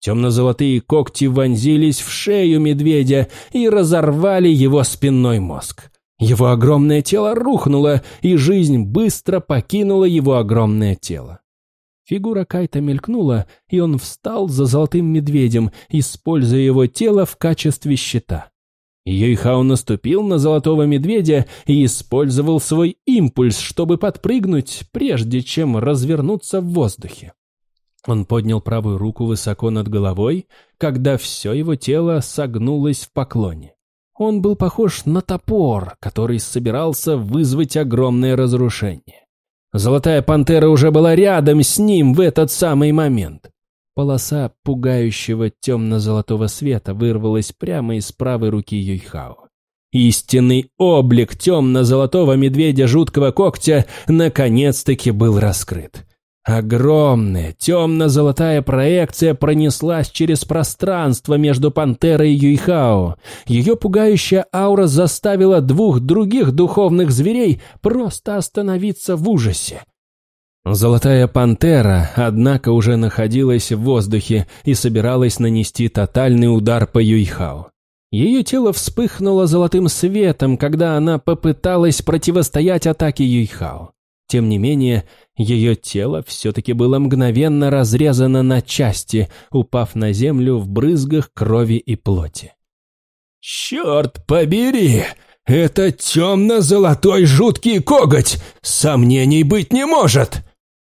Темно-золотые когти вонзились в шею медведя и разорвали его спинной мозг. Его огромное тело рухнуло, и жизнь быстро покинула его огромное тело. Фигура Кайта мелькнула, и он встал за золотым медведем, используя его тело в качестве щита. Юйхао наступил на золотого медведя и использовал свой импульс, чтобы подпрыгнуть, прежде чем развернуться в воздухе. Он поднял правую руку высоко над головой, когда все его тело согнулось в поклоне. Он был похож на топор, который собирался вызвать огромное разрушение. Золотая пантера уже была рядом с ним в этот самый момент. Полоса пугающего темно-золотого света вырвалась прямо из правой руки Юйхао. Истинный облик темно-золотого медведя жуткого когтя наконец-таки был раскрыт. Огромная темно-золотая проекция пронеслась через пространство между пантерой и Юйхао. Ее пугающая аура заставила двух других духовных зверей просто остановиться в ужасе. Золотая пантера, однако, уже находилась в воздухе и собиралась нанести тотальный удар по Юйхао. Ее тело вспыхнуло золотым светом, когда она попыталась противостоять атаке Юйхао. Тем не менее, ее тело все-таки было мгновенно разрезано на части, упав на землю в брызгах крови и плоти. «Черт побери! Это темно-золотой жуткий коготь! Сомнений быть не может!»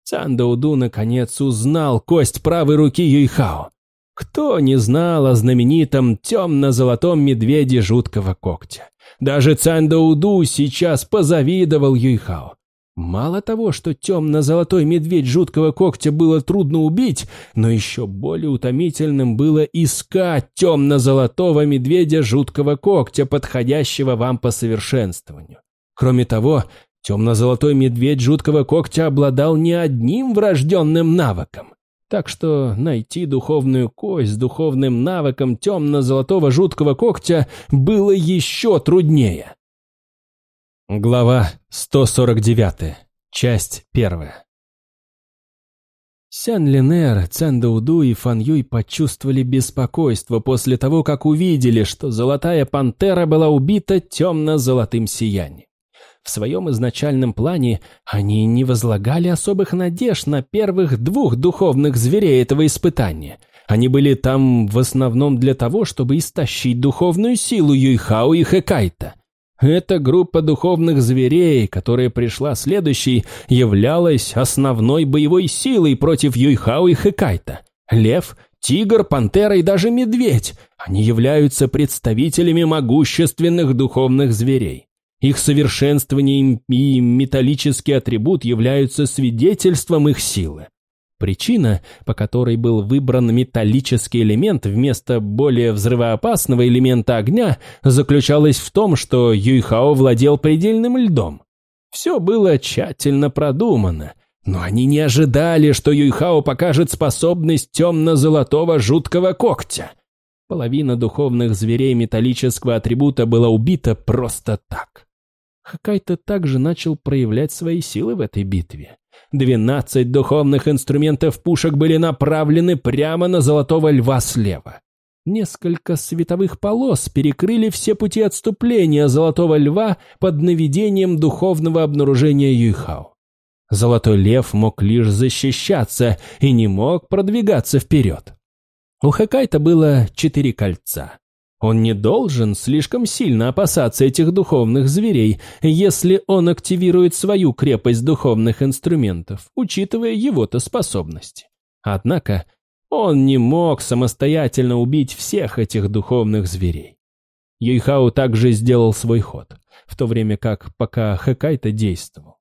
Цандауду наконец узнал кость правой руки Юйхао. Кто не знал о знаменитом темно-золотом медведе жуткого когтя? Даже Цандауду сейчас позавидовал Юйхао. Мало того, что темно-золотой медведь жуткого когтя было трудно убить, но еще более утомительным было искать темно-золотого медведя жуткого когтя, подходящего вам по совершенствованию. Кроме того, Темно-золотой медведь жуткого когтя обладал не одним врожденным навыком. Так что найти духовную кость с духовным навыком темно-золотого жуткого когтя было еще труднее. Глава 149. Часть 1. Сян Линер, Цэн Дауду и Фан Юй почувствовали беспокойство после того, как увидели, что золотая пантера была убита темно-золотым сиянием. В своем изначальном плане они не возлагали особых надежд на первых двух духовных зверей этого испытания. Они были там в основном для того, чтобы истощить духовную силу Юйхао и Хэкайта. Эта группа духовных зверей, которая пришла следующей, являлась основной боевой силой против Юйхао и Хэкайта. Лев, тигр, пантера и даже медведь – они являются представителями могущественных духовных зверей. Их совершенствование и металлический атрибут являются свидетельством их силы. Причина, по которой был выбран металлический элемент вместо более взрывоопасного элемента огня, заключалась в том, что Юйхао владел предельным льдом. Все было тщательно продумано, но они не ожидали, что Юйхао покажет способность темно-золотого жуткого когтя. Половина духовных зверей металлического атрибута была убита просто так. Хакайто также начал проявлять свои силы в этой битве. Двенадцать духовных инструментов пушек были направлены прямо на Золотого Льва слева. Несколько световых полос перекрыли все пути отступления Золотого Льва под наведением духовного обнаружения Юйхао. Золотой Лев мог лишь защищаться и не мог продвигаться вперед. У Хакайта было четыре кольца. Он не должен слишком сильно опасаться этих духовных зверей, если он активирует свою крепость духовных инструментов, учитывая его-то способности. Однако он не мог самостоятельно убить всех этих духовных зверей. Юйхао также сделал свой ход, в то время как пока Хэкайта действовал.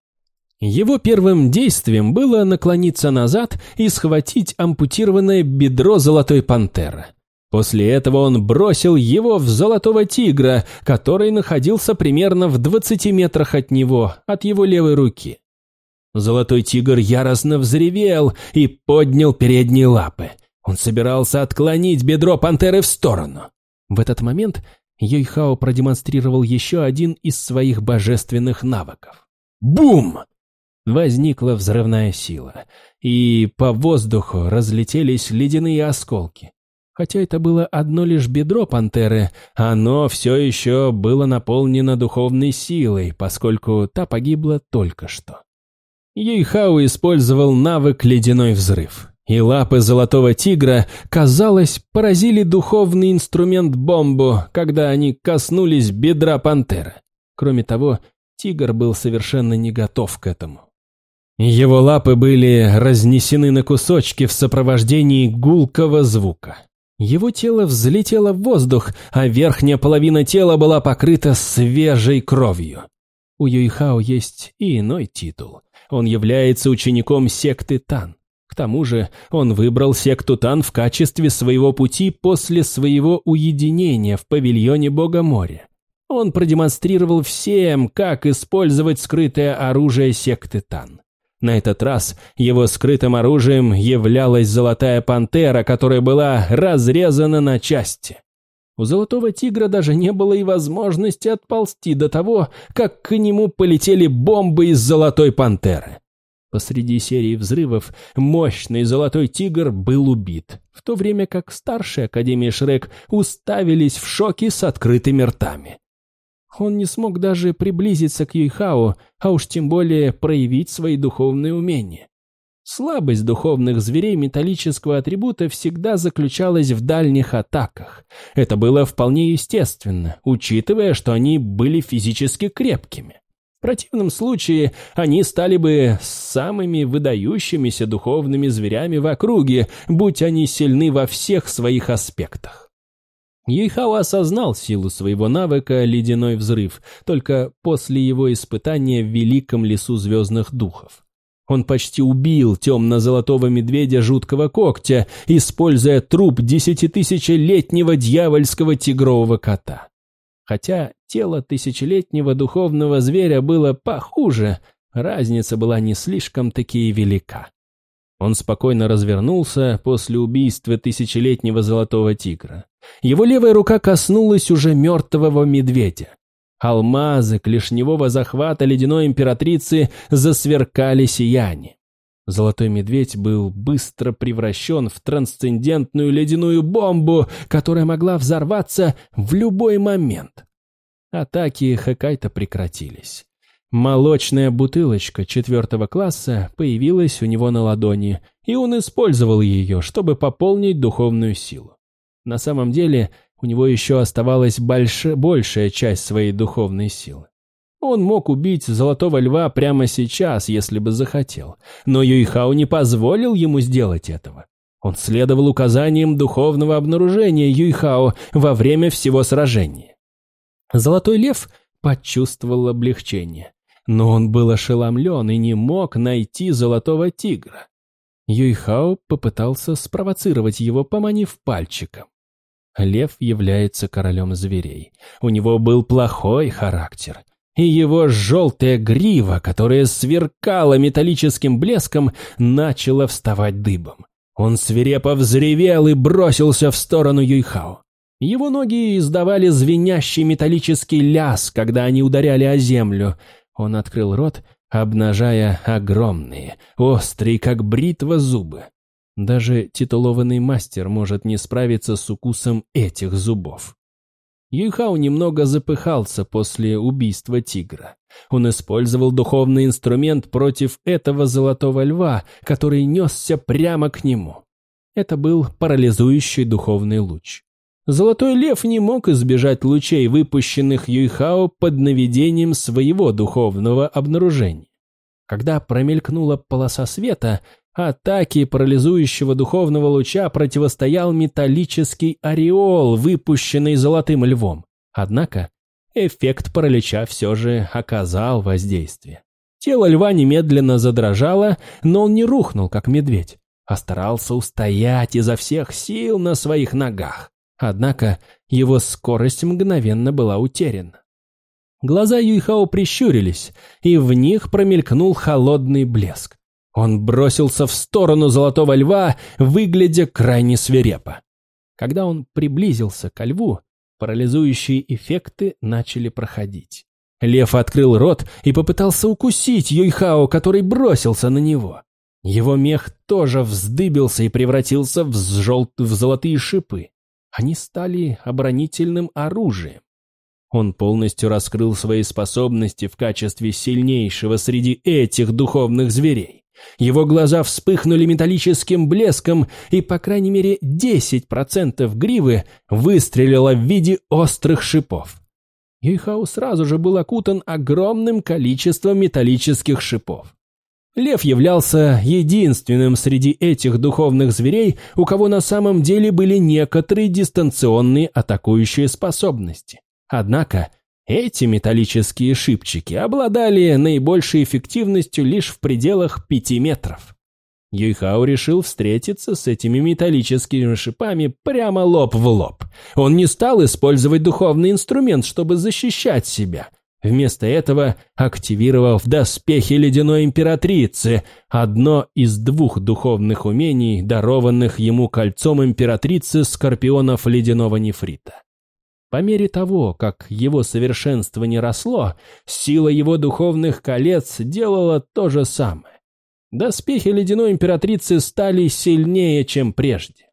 Его первым действием было наклониться назад и схватить ампутированное бедро золотой пантеры – После этого он бросил его в золотого тигра, который находился примерно в 20 метрах от него, от его левой руки. Золотой тигр яростно взревел и поднял передние лапы. Он собирался отклонить бедро пантеры в сторону. В этот момент Йойхао продемонстрировал еще один из своих божественных навыков. Бум! Возникла взрывная сила, и по воздуху разлетелись ледяные осколки. Хотя это было одно лишь бедро пантеры, оно все еще было наполнено духовной силой, поскольку та погибла только что. Юйхао использовал навык «Ледяной взрыв», и лапы золотого тигра, казалось, поразили духовный инструмент бомбу, когда они коснулись бедра пантеры. Кроме того, тигр был совершенно не готов к этому. Его лапы были разнесены на кусочки в сопровождении гулкого звука. Его тело взлетело в воздух, а верхняя половина тела была покрыта свежей кровью. У Юйхао есть и иной титул. Он является учеником секты Тан. К тому же он выбрал секту Тан в качестве своего пути после своего уединения в павильоне Бога моря. Он продемонстрировал всем, как использовать скрытое оружие секты Тан. На этот раз его скрытым оружием являлась золотая пантера, которая была разрезана на части. У золотого тигра даже не было и возможности отползти до того, как к нему полетели бомбы из золотой пантеры. Посреди серии взрывов мощный золотой тигр был убит, в то время как старшие Академии Шрек уставились в шоке с открытыми ртами. Он не смог даже приблизиться к Юйхао, а уж тем более проявить свои духовные умения. Слабость духовных зверей металлического атрибута всегда заключалась в дальних атаках. Это было вполне естественно, учитывая, что они были физически крепкими. В противном случае они стали бы самыми выдающимися духовными зверями в округе, будь они сильны во всех своих аспектах. Юйхао осознал силу своего навыка «Ледяной взрыв» только после его испытания в Великом лесу звездных духов. Он почти убил темно-золотого медведя жуткого когтя, используя труп десятитысячелетнего дьявольского тигрового кота. Хотя тело тысячелетнего духовного зверя было похуже, разница была не слишком-таки велика. Он спокойно развернулся после убийства тысячелетнего золотого тигра. Его левая рука коснулась уже мертвого медведя. Алмазы клешневого захвата ледяной императрицы засверкали сияние. Золотой медведь был быстро превращен в трансцендентную ледяную бомбу, которая могла взорваться в любой момент. Атаки Хэкайта прекратились. Молочная бутылочка четвертого класса появилась у него на ладони, и он использовал ее, чтобы пополнить духовную силу. На самом деле, у него еще оставалась больш... большая часть своей духовной силы. Он мог убить Золотого Льва прямо сейчас, если бы захотел, но Юйхао не позволил ему сделать этого. Он следовал указаниям духовного обнаружения Юйхао во время всего сражения. Золотой Лев почувствовал облегчение. Но он был ошеломлен и не мог найти золотого тигра. Юйхао попытался спровоцировать его, поманив пальчиком. Лев является королем зверей. У него был плохой характер. И его желтая грива, которая сверкала металлическим блеском, начала вставать дыбом. Он свирепо взревел и бросился в сторону Юйхао. Его ноги издавали звенящий металлический ляс, когда они ударяли о землю. Он открыл рот, обнажая огромные, острые, как бритва, зубы. Даже титулованный мастер может не справиться с укусом этих зубов. Юйхао немного запыхался после убийства тигра. Он использовал духовный инструмент против этого золотого льва, который несся прямо к нему. Это был парализующий духовный луч. Золотой лев не мог избежать лучей, выпущенных Юйхао под наведением своего духовного обнаружения. Когда промелькнула полоса света, атаке парализующего духовного луча противостоял металлический ореол, выпущенный золотым львом. Однако эффект паралича все же оказал воздействие. Тело льва немедленно задрожало, но он не рухнул, как медведь, а старался устоять изо всех сил на своих ногах. Однако его скорость мгновенно была утеряна. Глаза Юйхао прищурились, и в них промелькнул холодный блеск. Он бросился в сторону золотого льва, выглядя крайне свирепо. Когда он приблизился к льву, парализующие эффекты начали проходить. Лев открыл рот и попытался укусить Юйхао, который бросился на него. Его мех тоже вздыбился и превратился в, жел... в золотые шипы. Они стали оборонительным оружием. Он полностью раскрыл свои способности в качестве сильнейшего среди этих духовных зверей. Его глаза вспыхнули металлическим блеском, и, по крайней мере, 10% гривы выстрелило в виде острых шипов. Юйхау сразу же был окутан огромным количеством металлических шипов. Лев являлся единственным среди этих духовных зверей, у кого на самом деле были некоторые дистанционные атакующие способности. Однако эти металлические шипчики обладали наибольшей эффективностью лишь в пределах пяти метров. Юйхао решил встретиться с этими металлическими шипами прямо лоб в лоб. Он не стал использовать духовный инструмент, чтобы защищать себя – Вместо этого активировав доспехи ледяной императрицы, одно из двух духовных умений, дарованных ему кольцом императрицы скорпионов ледяного нефрита. По мере того, как его совершенствование росло, сила его духовных колец делала то же самое. Доспехи ледяной императрицы стали сильнее, чем прежде.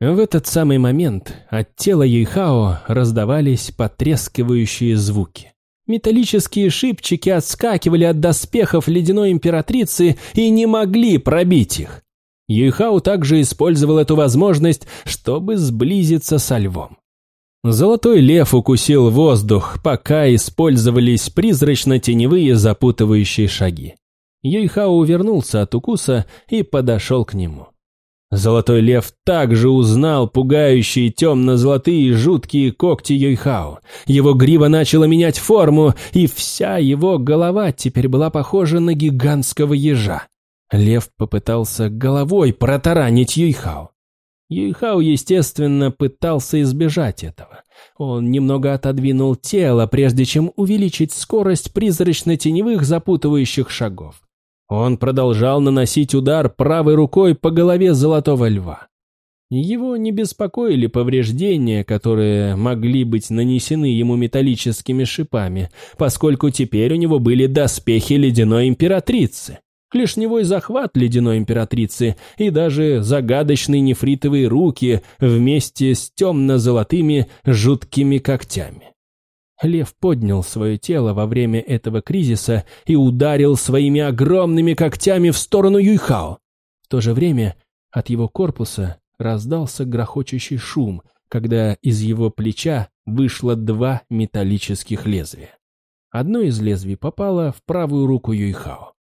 В этот самый момент от тела Юйхао раздавались потрескивающие звуки. Металлические шипчики отскакивали от доспехов ледяной императрицы и не могли пробить их. Юйхау также использовал эту возможность, чтобы сблизиться со львом. Золотой лев укусил воздух, пока использовались призрачно-теневые запутывающие шаги. Юйхао увернулся от укуса и подошел к нему. Золотой лев также узнал пугающие темно-золотые жуткие когти Йойхао. Его грива начала менять форму, и вся его голова теперь была похожа на гигантского ежа. Лев попытался головой протаранить Юйхао. Юйхао, естественно, пытался избежать этого. Он немного отодвинул тело, прежде чем увеличить скорость призрачно-теневых запутывающих шагов. Он продолжал наносить удар правой рукой по голове золотого льва. Его не беспокоили повреждения, которые могли быть нанесены ему металлическими шипами, поскольку теперь у него были доспехи ледяной императрицы, клешневой захват ледяной императрицы и даже загадочные нефритовые руки вместе с темно-золотыми жуткими когтями. Лев поднял свое тело во время этого кризиса и ударил своими огромными когтями в сторону Юйхао. В то же время от его корпуса раздался грохочущий шум, когда из его плеча вышло два металлических лезвия. Одно из лезвий попало в правую руку Юйхао.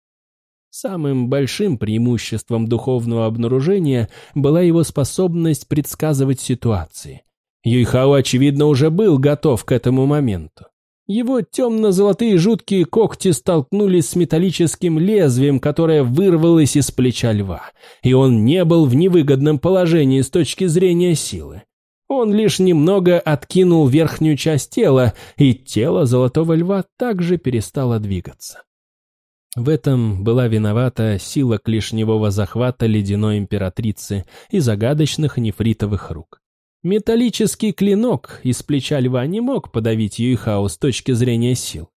Самым большим преимуществом духовного обнаружения была его способность предсказывать ситуации – Юйхао, очевидно, уже был готов к этому моменту. Его темно-золотые жуткие когти столкнулись с металлическим лезвием, которое вырвалось из плеча льва, и он не был в невыгодном положении с точки зрения силы. Он лишь немного откинул верхнюю часть тела, и тело золотого льва также перестало двигаться. В этом была виновата сила клешневого захвата ледяной императрицы и загадочных нефритовых рук. Металлический клинок из плеча льва не мог подавить Юйхао с точки зрения сил.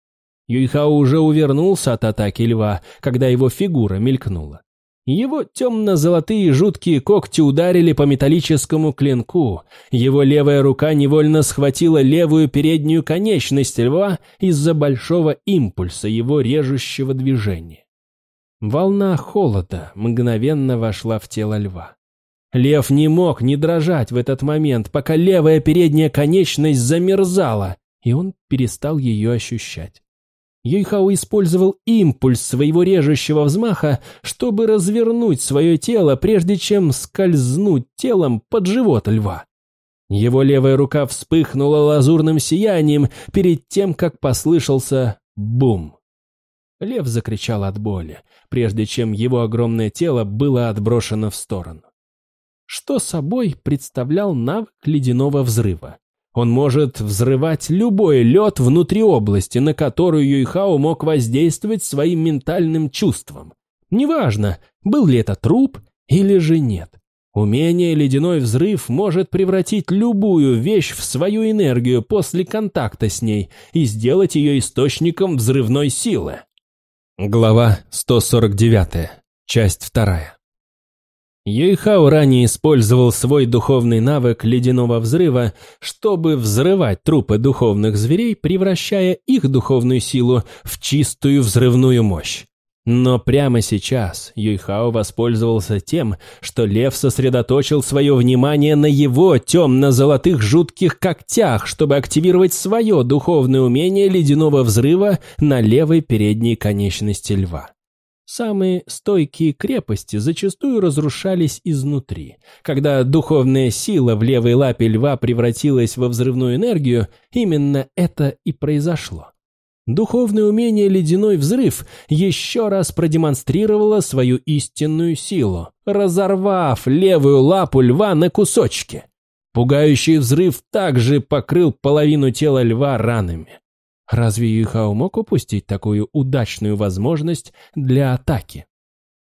Юйхао уже увернулся от атаки льва, когда его фигура мелькнула. Его темно-золотые жуткие когти ударили по металлическому клинку. Его левая рука невольно схватила левую переднюю конечность льва из-за большого импульса его режущего движения. Волна холода мгновенно вошла в тело льва. Лев не мог не дрожать в этот момент, пока левая передняя конечность замерзала, и он перестал ее ощущать. Юйхао использовал импульс своего режущего взмаха, чтобы развернуть свое тело, прежде чем скользнуть телом под живот льва. Его левая рука вспыхнула лазурным сиянием перед тем, как послышался бум. Лев закричал от боли, прежде чем его огромное тело было отброшено в сторону что собой представлял навык ледяного взрыва. Он может взрывать любой лед внутри области, на которую Юйхао мог воздействовать своим ментальным чувством. Неважно, был ли это труп или же нет. Умение «Ледяной взрыв» может превратить любую вещь в свою энергию после контакта с ней и сделать ее источником взрывной силы. Глава 149. Часть 2. Юйхао ранее использовал свой духовный навык ледяного взрыва, чтобы взрывать трупы духовных зверей, превращая их духовную силу в чистую взрывную мощь. Но прямо сейчас Юйхао воспользовался тем, что лев сосредоточил свое внимание на его темно-золотых жутких когтях, чтобы активировать свое духовное умение ледяного взрыва на левой передней конечности льва. Самые стойкие крепости зачастую разрушались изнутри. Когда духовная сила в левой лапе льва превратилась во взрывную энергию, именно это и произошло. Духовное умение «Ледяной взрыв» еще раз продемонстрировало свою истинную силу, разорвав левую лапу льва на кусочки. Пугающий взрыв также покрыл половину тела льва ранами. Разве Юйхао мог упустить такую удачную возможность для атаки?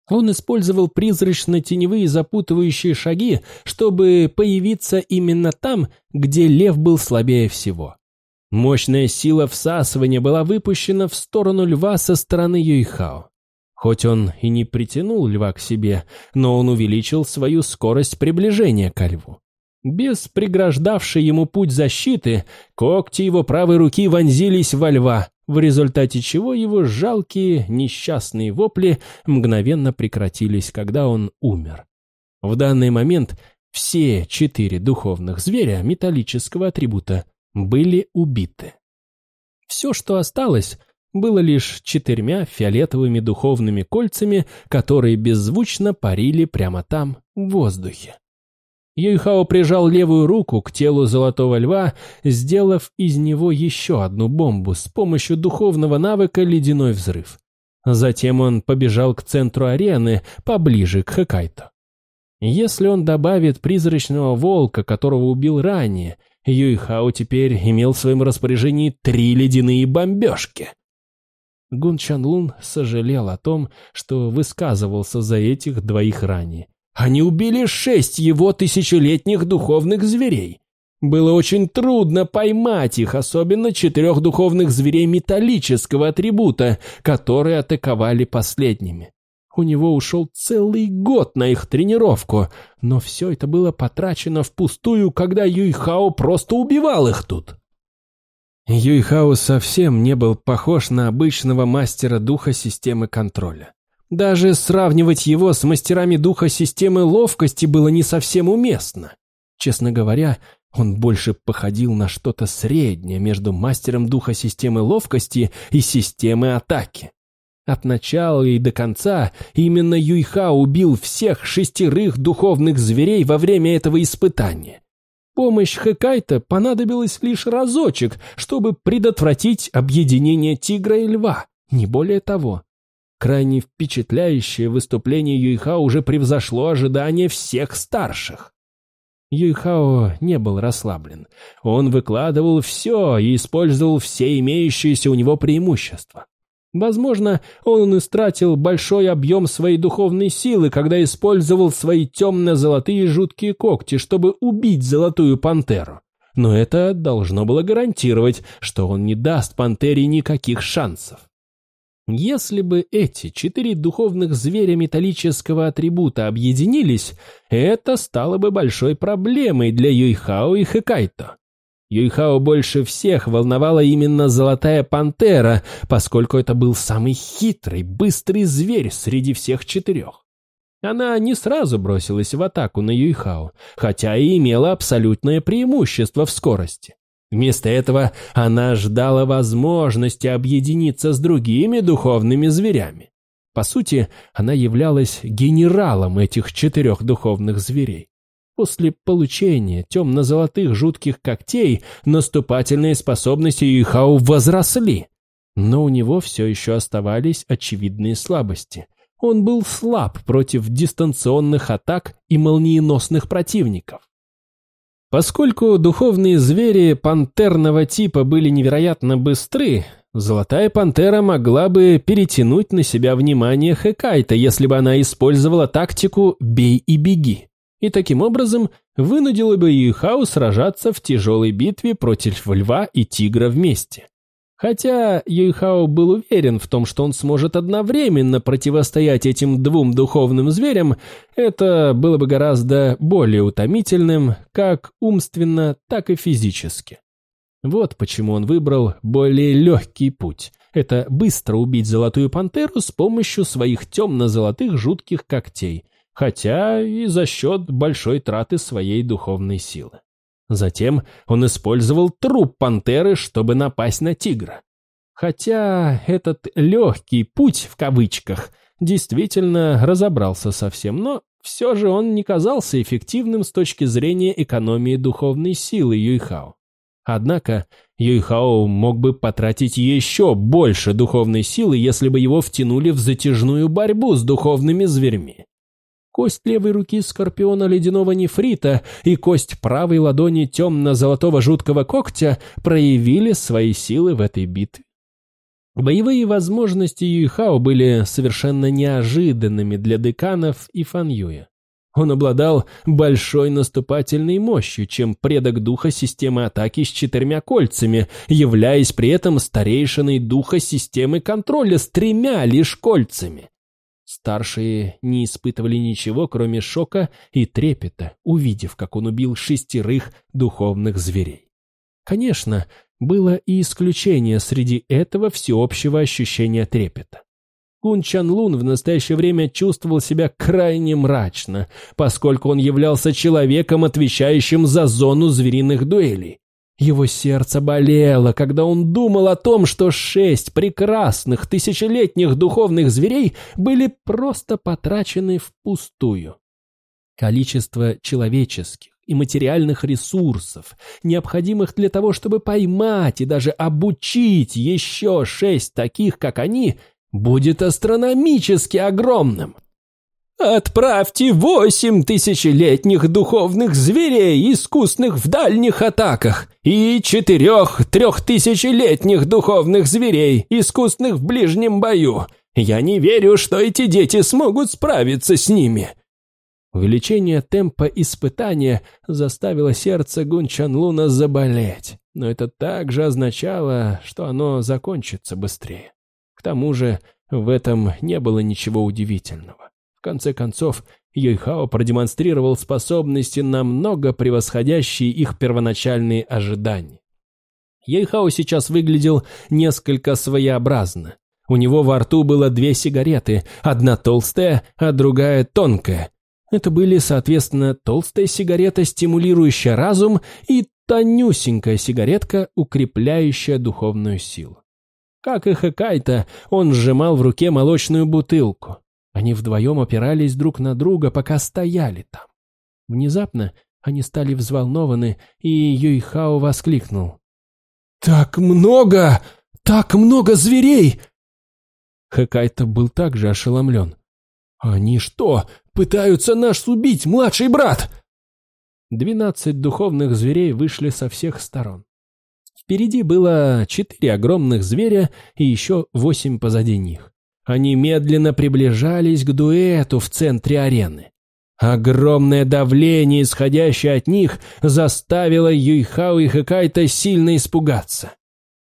Он использовал призрачно-теневые запутывающие шаги, чтобы появиться именно там, где лев был слабее всего. Мощная сила всасывания была выпущена в сторону льва со стороны Юйхао. Хоть он и не притянул льва к себе, но он увеличил свою скорость приближения ко льву. Без преграждавшей ему путь защиты, когти его правой руки вонзились во льва, в результате чего его жалкие несчастные вопли мгновенно прекратились, когда он умер. В данный момент все четыре духовных зверя металлического атрибута были убиты. Все, что осталось, было лишь четырьмя фиолетовыми духовными кольцами, которые беззвучно парили прямо там, в воздухе. Юйхао прижал левую руку к телу золотого льва, сделав из него еще одну бомбу с помощью духовного навыка «Ледяной взрыв». Затем он побежал к центру арены, поближе к Хэкайто. Если он добавит призрачного волка, которого убил ранее, Юйхао теперь имел в своем распоряжении три ледяные бомбежки. Гун Чанлун сожалел о том, что высказывался за этих двоих ранее. Они убили шесть его тысячелетних духовных зверей. Было очень трудно поймать их, особенно четырех духовных зверей металлического атрибута, которые атаковали последними. У него ушел целый год на их тренировку, но все это было потрачено впустую, когда Юйхао просто убивал их тут. Юйхао совсем не был похож на обычного мастера духа системы контроля. Даже сравнивать его с мастерами духа системы ловкости было не совсем уместно. Честно говоря, он больше походил на что-то среднее между мастером духа системы ловкости и системы атаки. От начала и до конца именно Юйха убил всех шестерых духовных зверей во время этого испытания. Помощь Хэкайта понадобилась лишь разочек, чтобы предотвратить объединение тигра и льва, не более того. Крайне впечатляющее выступление Юйха уже превзошло ожидания всех старших. Юйхао не был расслаблен. Он выкладывал все и использовал все имеющиеся у него преимущества. Возможно, он истратил большой объем своей духовной силы, когда использовал свои темно-золотые жуткие когти, чтобы убить золотую пантеру. Но это должно было гарантировать, что он не даст пантере никаких шансов. Если бы эти четыре духовных зверя металлического атрибута объединились, это стало бы большой проблемой для Юйхао и Хэкайто. Юйхао больше всех волновала именно золотая пантера, поскольку это был самый хитрый, быстрый зверь среди всех четырех. Она не сразу бросилась в атаку на Юйхао, хотя и имела абсолютное преимущество в скорости. Вместо этого она ждала возможности объединиться с другими духовными зверями. По сути, она являлась генералом этих четырех духовных зверей. После получения темно-золотых жутких когтей наступательные способности Юйхао возросли. Но у него все еще оставались очевидные слабости. Он был слаб против дистанционных атак и молниеносных противников. Поскольку духовные звери пантерного типа были невероятно быстры, Золотая пантера могла бы перетянуть на себя внимание Хэкайта, если бы она использовала тактику «бей и беги», и таким образом вынудила бы Юйхао сражаться в тяжелой битве против льва и тигра вместе. Хотя Юйхао был уверен в том, что он сможет одновременно противостоять этим двум духовным зверям, это было бы гораздо более утомительным, как умственно, так и физически. Вот почему он выбрал более легкий путь. Это быстро убить золотую пантеру с помощью своих темно-золотых жутких когтей, хотя и за счет большой траты своей духовной силы. Затем он использовал труп пантеры, чтобы напасть на тигра. Хотя этот «легкий путь» в кавычках действительно разобрался совсем, но все же он не казался эффективным с точки зрения экономии духовной силы Юйхао. Однако Юйхао мог бы потратить еще больше духовной силы, если бы его втянули в затяжную борьбу с духовными зверьми. Кость левой руки скорпиона ледяного нефрита и кость правой ладони темно-золотого жуткого когтя проявили свои силы в этой битве. Боевые возможности Юйхао были совершенно неожиданными для деканов и Фаньюя. Он обладал большой наступательной мощью, чем предок духа системы атаки с четырьмя кольцами, являясь при этом старейшиной духа системы контроля с тремя лишь кольцами. Старшие не испытывали ничего, кроме шока и трепета, увидев, как он убил шестерых духовных зверей. Конечно, было и исключение среди этого всеобщего ощущения трепета. Кун Чан Лун в настоящее время чувствовал себя крайне мрачно, поскольку он являлся человеком, отвечающим за зону звериных дуэлей. Его сердце болело, когда он думал о том, что шесть прекрасных тысячелетних духовных зверей были просто потрачены впустую. Количество человеческих и материальных ресурсов, необходимых для того, чтобы поймать и даже обучить еще шесть таких, как они, будет астрономически огромным. Отправьте восемь тысячелетних духовных зверей, искусных в дальних атаках, и четырех трехтысячелетних духовных зверей, искусных в ближнем бою. Я не верю, что эти дети смогут справиться с ними». Увеличение темпа испытания заставило сердце Гунчанлуна заболеть, но это также означало, что оно закончится быстрее. К тому же в этом не было ничего удивительного. В конце концов, Юйхао продемонстрировал способности, намного превосходящие их первоначальные ожидания. Юйхао сейчас выглядел несколько своеобразно. У него во рту было две сигареты, одна толстая, а другая тонкая. Это были, соответственно, толстая сигарета, стимулирующая разум, и тонюсенькая сигаретка, укрепляющая духовную силу. Как и Хакайта, он сжимал в руке молочную бутылку. Они вдвоем опирались друг на друга, пока стояли там. Внезапно они стали взволнованы, и Юйхао воскликнул. «Так много! Так много зверей!» Хэкайто был также ошеломлен. «Они что, пытаются нас убить, младший брат?» Двенадцать духовных зверей вышли со всех сторон. Впереди было четыре огромных зверя и еще восемь позади них. Они медленно приближались к дуэту в центре арены. Огромное давление, исходящее от них, заставило Юйхао и Хэкайта сильно испугаться.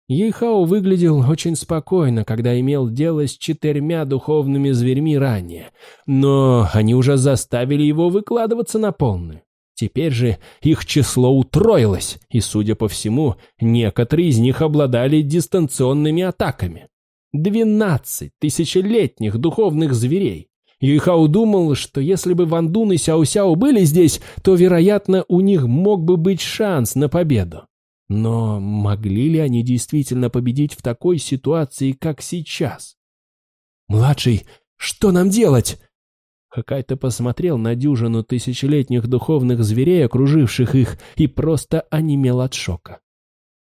Юйхао выглядел очень спокойно, когда имел дело с четырьмя духовными зверьми ранее, но они уже заставили его выкладываться на полную. Теперь же их число утроилось, и, судя по всему, некоторые из них обладали дистанционными атаками. Двенадцать тысячелетних духовных зверей. Юйхао думал, что если бы Ван Дун и Сяо были здесь, то, вероятно, у них мог бы быть шанс на победу. Но могли ли они действительно победить в такой ситуации, как сейчас? «Младший, что нам делать?» Хакайто посмотрел на дюжину тысячелетних духовных зверей, окруживших их, и просто онемел от шока.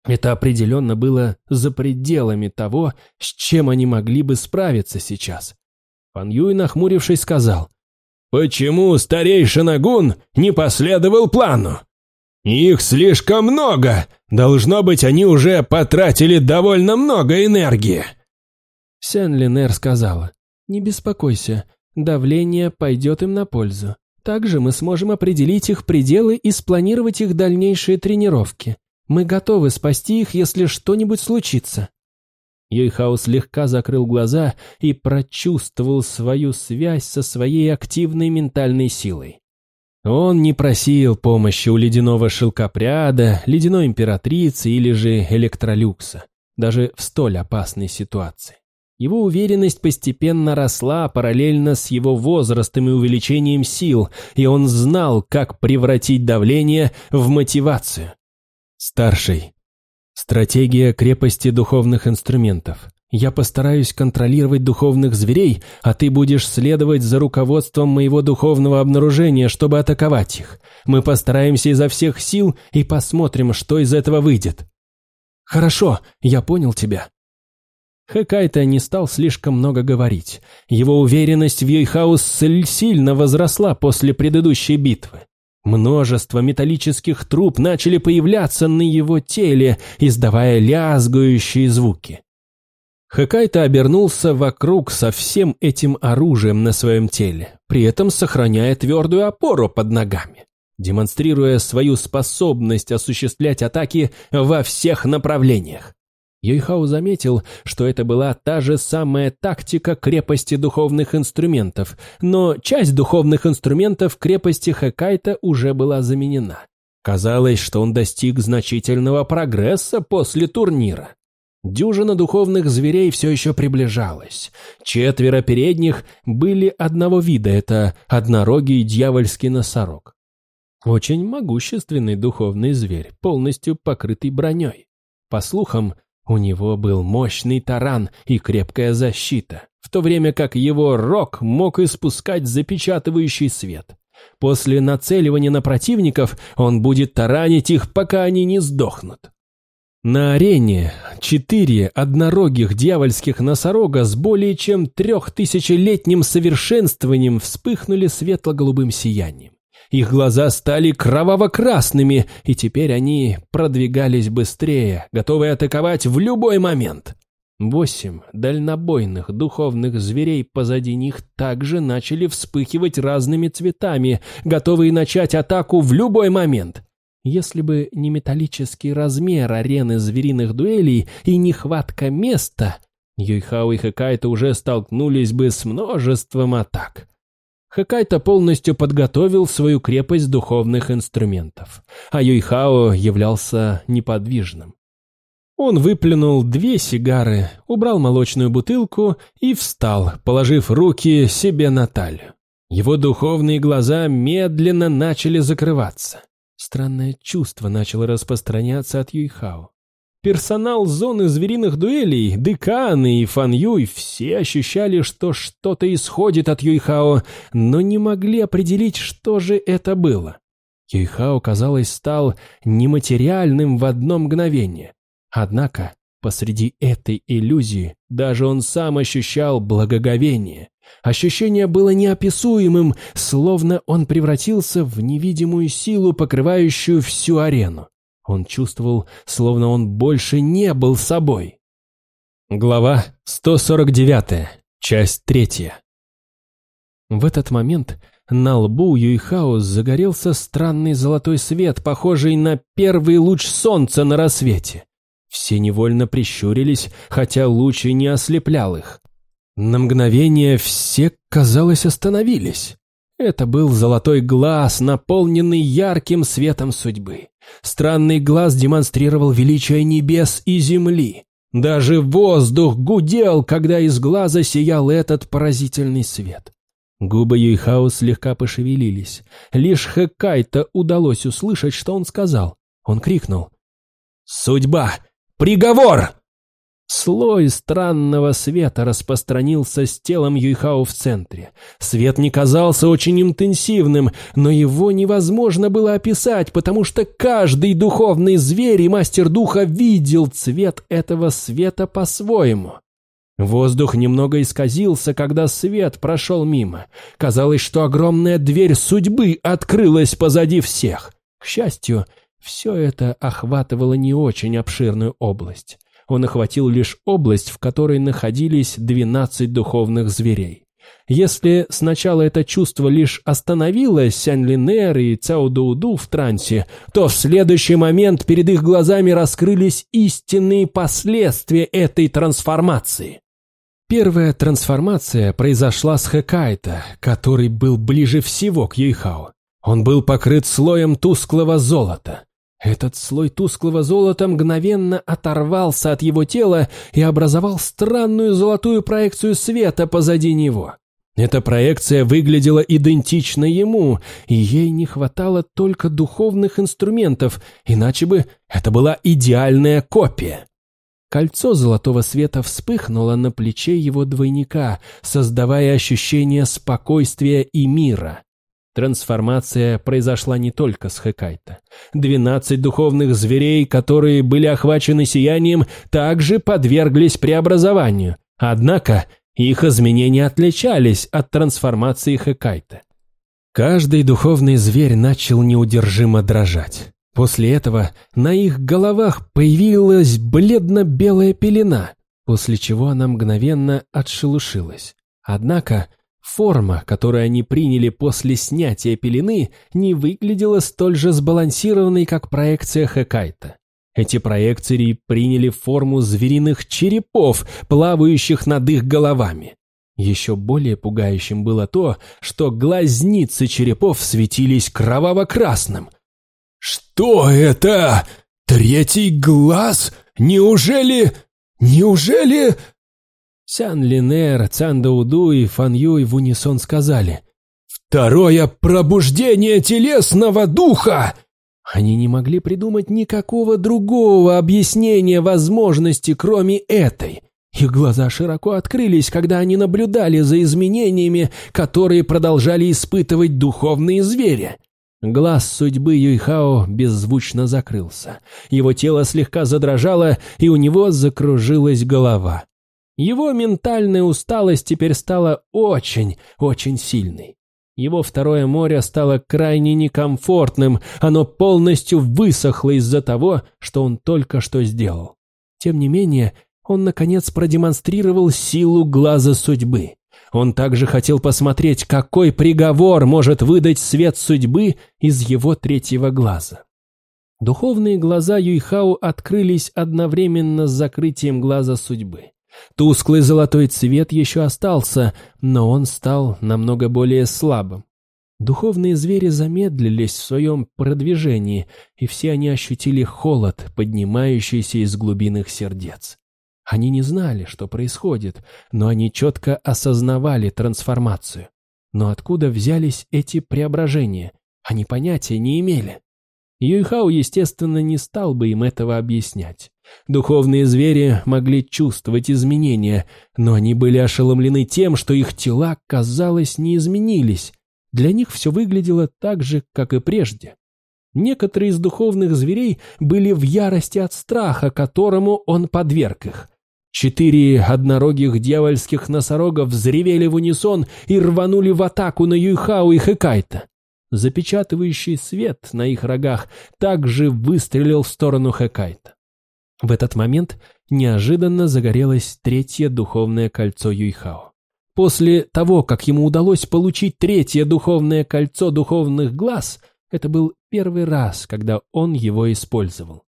Это определенно было за пределами того, с чем они могли бы справиться сейчас. Пан Юй, нахмурившись, сказал, «Почему старейшина Гун не последовал плану?» «Их слишком много! Должно быть, они уже потратили довольно много энергии!» Сен Линер сказала, «Не беспокойся, давление пойдет им на пользу. Также мы сможем определить их пределы и спланировать их дальнейшие тренировки. Мы готовы спасти их, если что-нибудь случится». Йойхао слегка закрыл глаза и прочувствовал свою связь со своей активной ментальной силой. Он не просил помощи у ледяного шелкопряда, ледяной императрицы или же электролюкса, даже в столь опасной ситуации. Его уверенность постепенно росла параллельно с его возрастом и увеличением сил, и он знал, как превратить давление в мотивацию. Старший. Стратегия крепости духовных инструментов. Я постараюсь контролировать духовных зверей, а ты будешь следовать за руководством моего духовного обнаружения, чтобы атаковать их. Мы постараемся изо всех сил и посмотрим, что из этого выйдет. Хорошо, я понял тебя. Хэкайта не стал слишком много говорить. Его уверенность в Йойхаус сильно возросла после предыдущей битвы. Множество металлических труб начали появляться на его теле, издавая лязгающие звуки. Хэкайта обернулся вокруг со всем этим оружием на своем теле, при этом сохраняя твердую опору под ногами, демонстрируя свою способность осуществлять атаки во всех направлениях. Йойхау заметил, что это была та же самая тактика крепости духовных инструментов, но часть духовных инструментов крепости Хэкайта уже была заменена. Казалось, что он достиг значительного прогресса после турнира. Дюжина духовных зверей все еще приближалась. Четверо передних были одного вида, это однорогий дьявольский носорог. Очень могущественный духовный зверь, полностью покрытый броней. По слухам, у него был мощный таран и крепкая защита, в то время как его рог мог испускать запечатывающий свет. После нацеливания на противников он будет таранить их, пока они не сдохнут. На арене четыре однорогих дьявольских носорога с более чем трехтысячелетним совершенствованием вспыхнули светло-голубым сиянием. Их глаза стали кроваво-красными, и теперь они продвигались быстрее, готовые атаковать в любой момент. Восемь дальнобойных духовных зверей позади них также начали вспыхивать разными цветами, готовые начать атаку в любой момент. Если бы не металлический размер арены звериных дуэлей и нехватка места, Юйхао и Хакайто уже столкнулись бы с множеством атак. Хакайта полностью подготовил свою крепость духовных инструментов, а Юйхао являлся неподвижным. Он выплюнул две сигары, убрал молочную бутылку и встал, положив руки себе на талию. Его духовные глаза медленно начали закрываться. Странное чувство начало распространяться от Юйхао. Персонал зоны звериных дуэлей, Деканы и Фан Юй все ощущали, что что-то исходит от Юйхао, но не могли определить, что же это было. Юйхао, казалось, стал нематериальным в одно мгновение. Однако посреди этой иллюзии даже он сам ощущал благоговение. Ощущение было неописуемым, словно он превратился в невидимую силу, покрывающую всю арену. Он чувствовал, словно он больше не был собой. Глава 149, часть 3. В этот момент на лбу Юйхао загорелся странный золотой свет, похожий на первый луч солнца на рассвете. Все невольно прищурились, хотя луч и не ослеплял их. На мгновение все, казалось, остановились. Это был золотой глаз, наполненный ярким светом судьбы. Странный глаз демонстрировал величие небес и земли. Даже воздух гудел, когда из глаза сиял этот поразительный свет. Губы Юйхао слегка пошевелились. Лишь Хэкайто удалось услышать, что он сказал. Он крикнул. «Судьба! Приговор!» Слой странного света распространился с телом Юйхао в центре. Свет не казался очень интенсивным, но его невозможно было описать, потому что каждый духовный зверь и мастер духа видел цвет этого света по-своему. Воздух немного исказился, когда свет прошел мимо. Казалось, что огромная дверь судьбы открылась позади всех. К счастью, Все это охватывало не очень обширную область. Он охватил лишь область, в которой находились 12 духовных зверей. Если сначала это чувство лишь остановило Сянь-Линер и Цао-Доуду в трансе, то в следующий момент перед их глазами раскрылись истинные последствия этой трансформации. Первая трансформация произошла с Хэкайта, который был ближе всего к Юйхао. Он был покрыт слоем тусклого золота. Этот слой тусклого золота мгновенно оторвался от его тела и образовал странную золотую проекцию света позади него. Эта проекция выглядела идентично ему, и ей не хватало только духовных инструментов, иначе бы это была идеальная копия. Кольцо золотого света вспыхнуло на плече его двойника, создавая ощущение спокойствия и мира. Трансформация произошла не только с Хэкайта. Двенадцать духовных зверей, которые были охвачены сиянием, также подверглись преобразованию. Однако их изменения отличались от трансформации Хэкайта. Каждый духовный зверь начал неудержимо дрожать. После этого на их головах появилась бледно-белая пелена, после чего она мгновенно отшелушилась. Однако форма, которую они приняли после снятия пелены, не выглядела столь же сбалансированной, как проекция Хэкайта. Эти проекции приняли форму звериных черепов, плавающих над их головами. Еще более пугающим было то, что глазницы черепов светились кроваво-красным. «Что это? Третий глаз? Неужели... неужели...» Сян Линер, Цан Дауду и Фан Юй в унисон сказали. «Второе пробуждение телесного духа!» Они не могли придумать никакого другого объяснения возможности, кроме этой. Их глаза широко открылись, когда они наблюдали за изменениями, которые продолжали испытывать духовные звери. Глаз судьбы Юйхао беззвучно закрылся. Его тело слегка задрожало, и у него закружилась голова. Его ментальная усталость теперь стала очень, очень сильной. Его второе море стало крайне некомфортным, оно полностью высохло из-за того, что он только что сделал. Тем не менее, он, наконец, продемонстрировал силу глаза судьбы. Он также хотел посмотреть, какой приговор может выдать свет судьбы из его третьего глаза. Духовные глаза Юйхао открылись одновременно с закрытием глаза судьбы. Тусклый золотой цвет еще остался, но он стал намного более слабым. Духовные звери замедлились в своем продвижении, и все они ощутили холод, поднимающийся из глубин их сердец. Они не знали, что происходит, но они четко осознавали трансформацию. Но откуда взялись эти преображения? Они понятия не имели. Юйхау, естественно, не стал бы им этого объяснять. Духовные звери могли чувствовать изменения, но они были ошеломлены тем, что их тела, казалось, не изменились. Для них все выглядело так же, как и прежде. Некоторые из духовных зверей были в ярости от страха, которому он подверг их. Четыре однорогих дьявольских носорогов взревели в унисон и рванули в атаку на Юйхау и Хэкайта. Запечатывающий свет на их рогах также выстрелил в сторону Хэкайта. В этот момент неожиданно загорелось третье духовное кольцо Юйхао. После того, как ему удалось получить третье духовное кольцо духовных глаз, это был первый раз, когда он его использовал.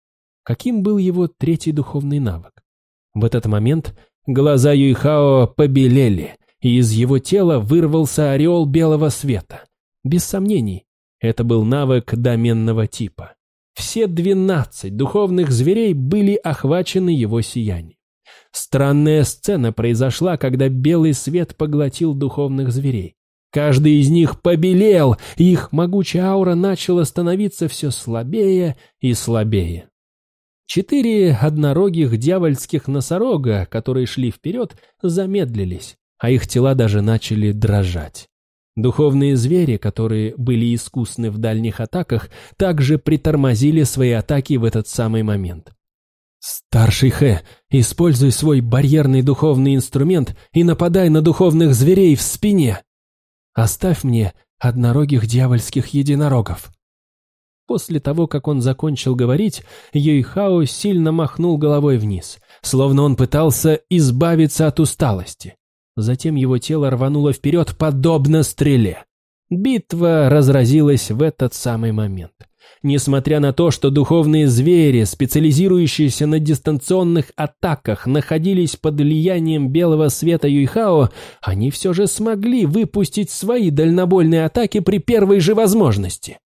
Каким был его третий духовный навык? В этот момент глаза Юйхао побелели, и из его тела вырвался ореол белого света. Без сомнений, это был навык доменного типа. Все двенадцать духовных зверей были охвачены его сиянием. Странная сцена произошла, когда белый свет поглотил духовных зверей. Каждый из них побелел, их могучая аура начала становиться все слабее и слабее. Четыре однорогих дьявольских носорога, которые шли вперед, замедлились, а их тела даже начали дрожать. Духовные звери, которые были искусны в дальних атаках, также притормозили свои атаки в этот самый момент. «Старший Хэ, используй свой барьерный духовный инструмент и нападай на духовных зверей в спине. Оставь мне однорогих дьявольских единорогов». После того, как он закончил говорить, Юйхао сильно махнул головой вниз, словно он пытался избавиться от усталости. Затем его тело рвануло вперед, подобно стреле. Битва разразилась в этот самый момент. Несмотря на то, что духовные звери, специализирующиеся на дистанционных атаках, находились под влиянием белого света Юйхао, они все же смогли выпустить свои дальнобойные атаки при первой же возможности.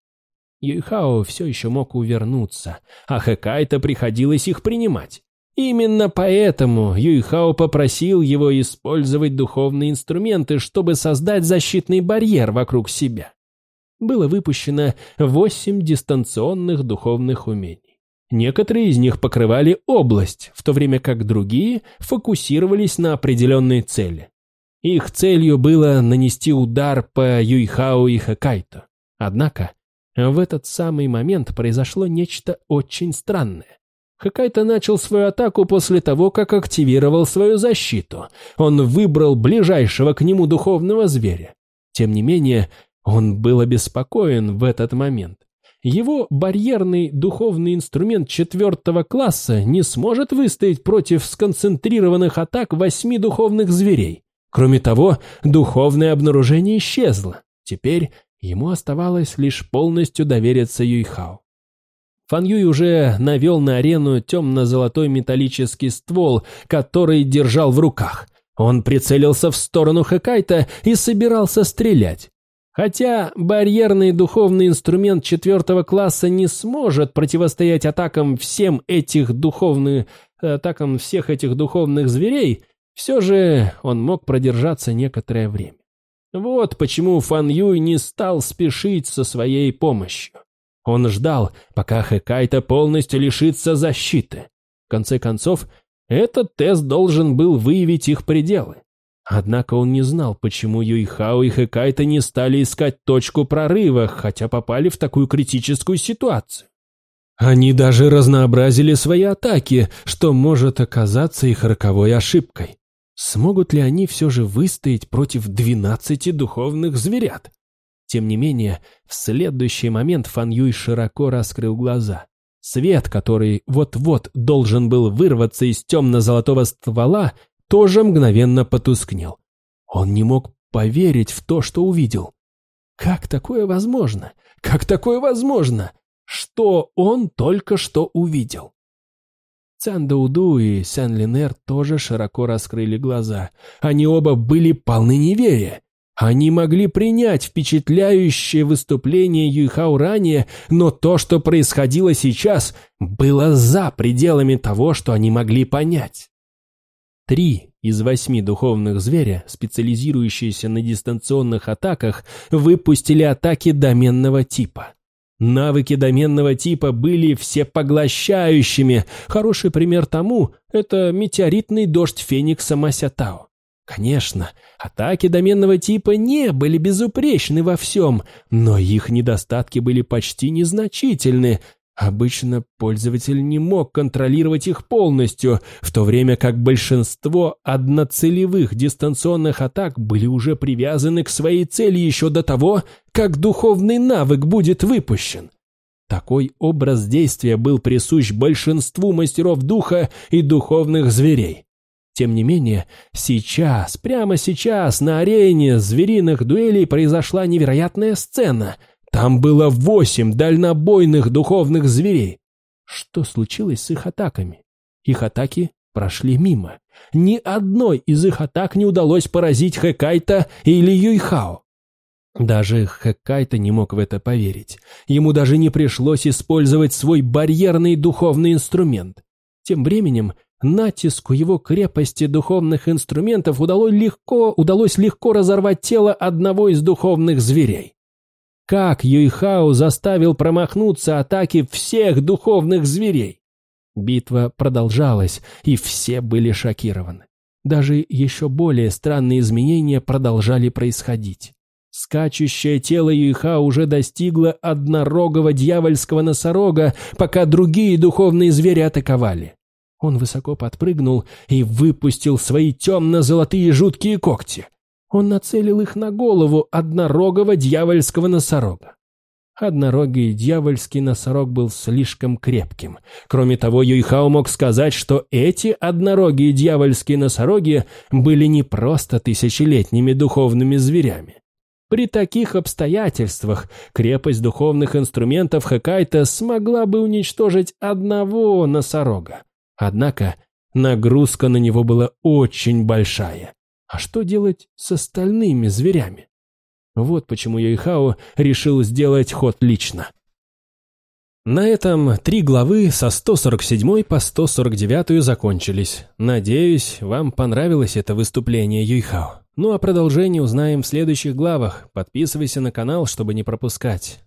Юйхао все еще мог увернуться, а Хэкайто приходилось их принимать. Именно поэтому Юйхао попросил его использовать духовные инструменты, чтобы создать защитный барьер вокруг себя было выпущено восемь дистанционных духовных умений. Некоторые из них покрывали область, в то время как другие фокусировались на определенной цели. Их целью было нанести удар по Юйхао и Хакайто. Однако в этот самый момент произошло нечто очень странное. Хакайто начал свою атаку после того, как активировал свою защиту. Он выбрал ближайшего к нему духовного зверя. Тем не менее, он был обеспокоен в этот момент. Его барьерный духовный инструмент четвертого класса не сможет выстоять против сконцентрированных атак восьми духовных зверей. Кроме того, духовное обнаружение исчезло. Теперь ему оставалось лишь полностью довериться Юйхао. Фан Юй уже навел на арену темно-золотой металлический ствол, который держал в руках. Он прицелился в сторону Хэкайта и собирался стрелять. Хотя барьерный духовный инструмент четвертого класса не сможет противостоять атакам всем этих духовных, атакам всех этих духовных зверей, все же он мог продержаться некоторое время. Вот почему Фан Юй не стал спешить со своей помощью. Он ждал, пока Хэкайта полностью лишится защиты. В конце концов, этот тест должен был выявить их пределы. Однако он не знал, почему Юйхао и Хэкайта не стали искать точку прорыва, хотя попали в такую критическую ситуацию. Они даже разнообразили свои атаки, что может оказаться их роковой ошибкой. Смогут ли они все же выстоять против двенадцати духовных зверят? Тем не менее, в следующий момент Фан Юй широко раскрыл глаза. Свет, который вот-вот должен был вырваться из темно-золотого ствола, тоже мгновенно потускнел. Он не мог поверить в то, что увидел. Как такое возможно? Как такое возможно? Что он только что увидел? Цян Дауду и Сян Линер тоже широко раскрыли глаза. Они оба были полны неверия. Они могли принять впечатляющее выступление Юйхао ранее, но то, что происходило сейчас, было за пределами того, что они могли понять. Три из восьми духовных зверя, специализирующиеся на дистанционных атаках, выпустили атаки доменного типа. Навыки доменного типа были всепоглощающими. Хороший пример тому – это метеоритный дождь Феникса Масятао. Конечно, атаки доменного типа не были безупречны во всем, но их недостатки были почти незначительны – Обычно пользователь не мог контролировать их полностью, в то время как большинство одноцелевых дистанционных атак были уже привязаны к своей цели еще до того, как духовный навык будет выпущен. Такой образ действия был присущ большинству мастеров духа и духовных зверей. Тем не менее, сейчас, прямо сейчас, на арене звериных дуэлей произошла невероятная сцена – там было восемь дальнобойных духовных зверей. Что случилось с их атаками? Их атаки прошли мимо. Ни одной из их атак не удалось поразить Хэкайта или Юйхао. Даже Хэкайта не мог в это поверить. Ему даже не пришлось использовать свой барьерный духовный инструмент. Тем временем натиску его крепости духовных инструментов удалось легко, удалось легко разорвать тело одного из духовных зверей. Как Юйхао заставил промахнуться атаки всех духовных зверей? Битва продолжалась, и все были шокированы. Даже еще более странные изменения продолжали происходить. Скачущее тело Юйха уже достигло однорогого дьявольского носорога, пока другие духовные звери атаковали. Он высоко подпрыгнул и выпустил свои темно-золотые жуткие когти. Он нацелил их на голову однорогого дьявольского носорога. однорогий дьявольский носорог был слишком крепким. Кроме того, Юйхао мог сказать, что эти однорогие дьявольские носороги были не просто тысячелетними духовными зверями. При таких обстоятельствах крепость духовных инструментов Хэкайта смогла бы уничтожить одного носорога. Однако нагрузка на него была очень большая. А что делать с остальными зверями? Вот почему Юйхао решил сделать ход лично. На этом три главы со 147 по 149 закончились. Надеюсь, вам понравилось это выступление Юйхао. Ну а продолжение узнаем в следующих главах. Подписывайся на канал, чтобы не пропускать.